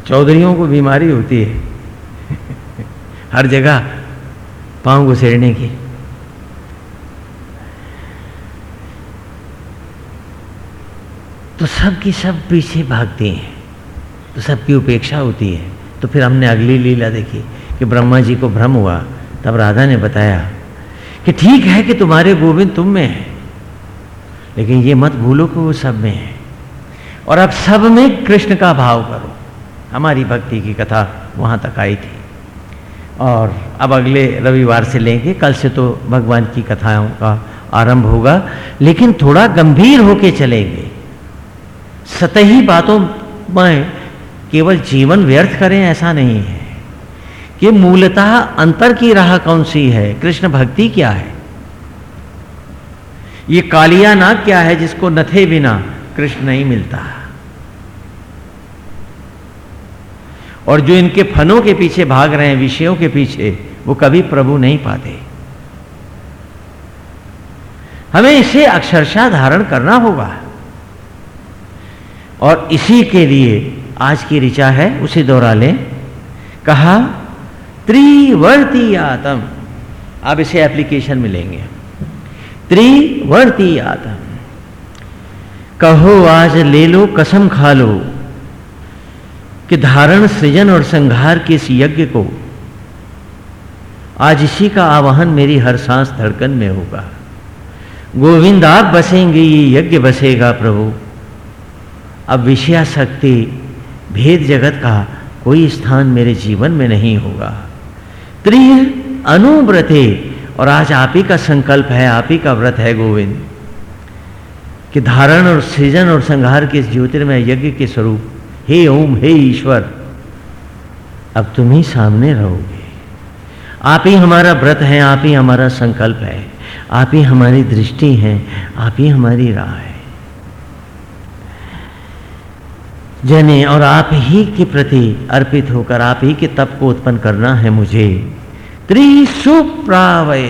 चौधरियों को बीमारी होती है। हर जगह पाँव घुसेड़ने की। तो सब की सब पीछे भागती हैं। तो सबकी उपेक्षा होती है। तो फिर हमने अगली लीला देखी कि ब्रह्मा जी को भ्रम हुआ। तब राधा ने बताया कि ठीक है कि तुम्हारे गोविंद तुम में है, लेकिन ये मत भूलो कि वो सब में है। और अब सब में कृष्ण का भाव करो। हमारी भक्ति की कथा वहाँ तक आई थी। और अब अगले रविवार से लेंगे। कल से तो भगवान की कथाओं का आरंभ होगा, लेकिन थोड़ा गंभीर होके चलेंगे। सतही बातों में केवल जीवन व्यर्थ करें, ऐसा नहीं है। कि मूलतः अंतर की राह कौन सी है? कृष्ण भक्ति क्या है? ये कालिया नाग क्या है जिसको नथे बिना कृष्ण नहीं मिलता? और जो इनके फनों के पीछे भाग रहे हैं, विषयों के पीछे, वो कभी प्रभु नहीं पाते। हमें इसे अक्षरशा धारण करना होगा। और इसी के लिए आज की ऋचा है, उसे दोहरा लें। कहा त्रिवर्ती आतम आप इसे एप्लीकेशन में लेंगे त्रिवर्ती आतम कहो, आज ले लो, कसम खा लो, कि धारण, सृजन और संहार के इस यज्ञ को आज इसी का आवाहन मेरी हर सांस धड़कन में होगा। गोविंद, आप बसेंगे, ये यज्ञ बसेगा प्रभु। अब विषया शक्ति भेद जगत का कोई स्थान मेरे जीवन में नहीं होगा। त्रिय अनुव्रते, और आज आप ही का संकल्प है, आप ही का व्रत है गोविंद, कि धारण और सृजन और संहार के ज्योतिर्मय यज्ञ के स्वरूप, हे ओम, हे ईश्वर, अब तुम ही सामने रहोगे। आप ही हमारा व्रत है, आप ही हमारा संकल्प है, आप ही हमारी दृष्टि है, आप ही हमारी राह है। जने और आप ही के प्रति अर्पित होकर आप ही के तप को उत्पन्न करना है मुझे। त्रिसुप्रावय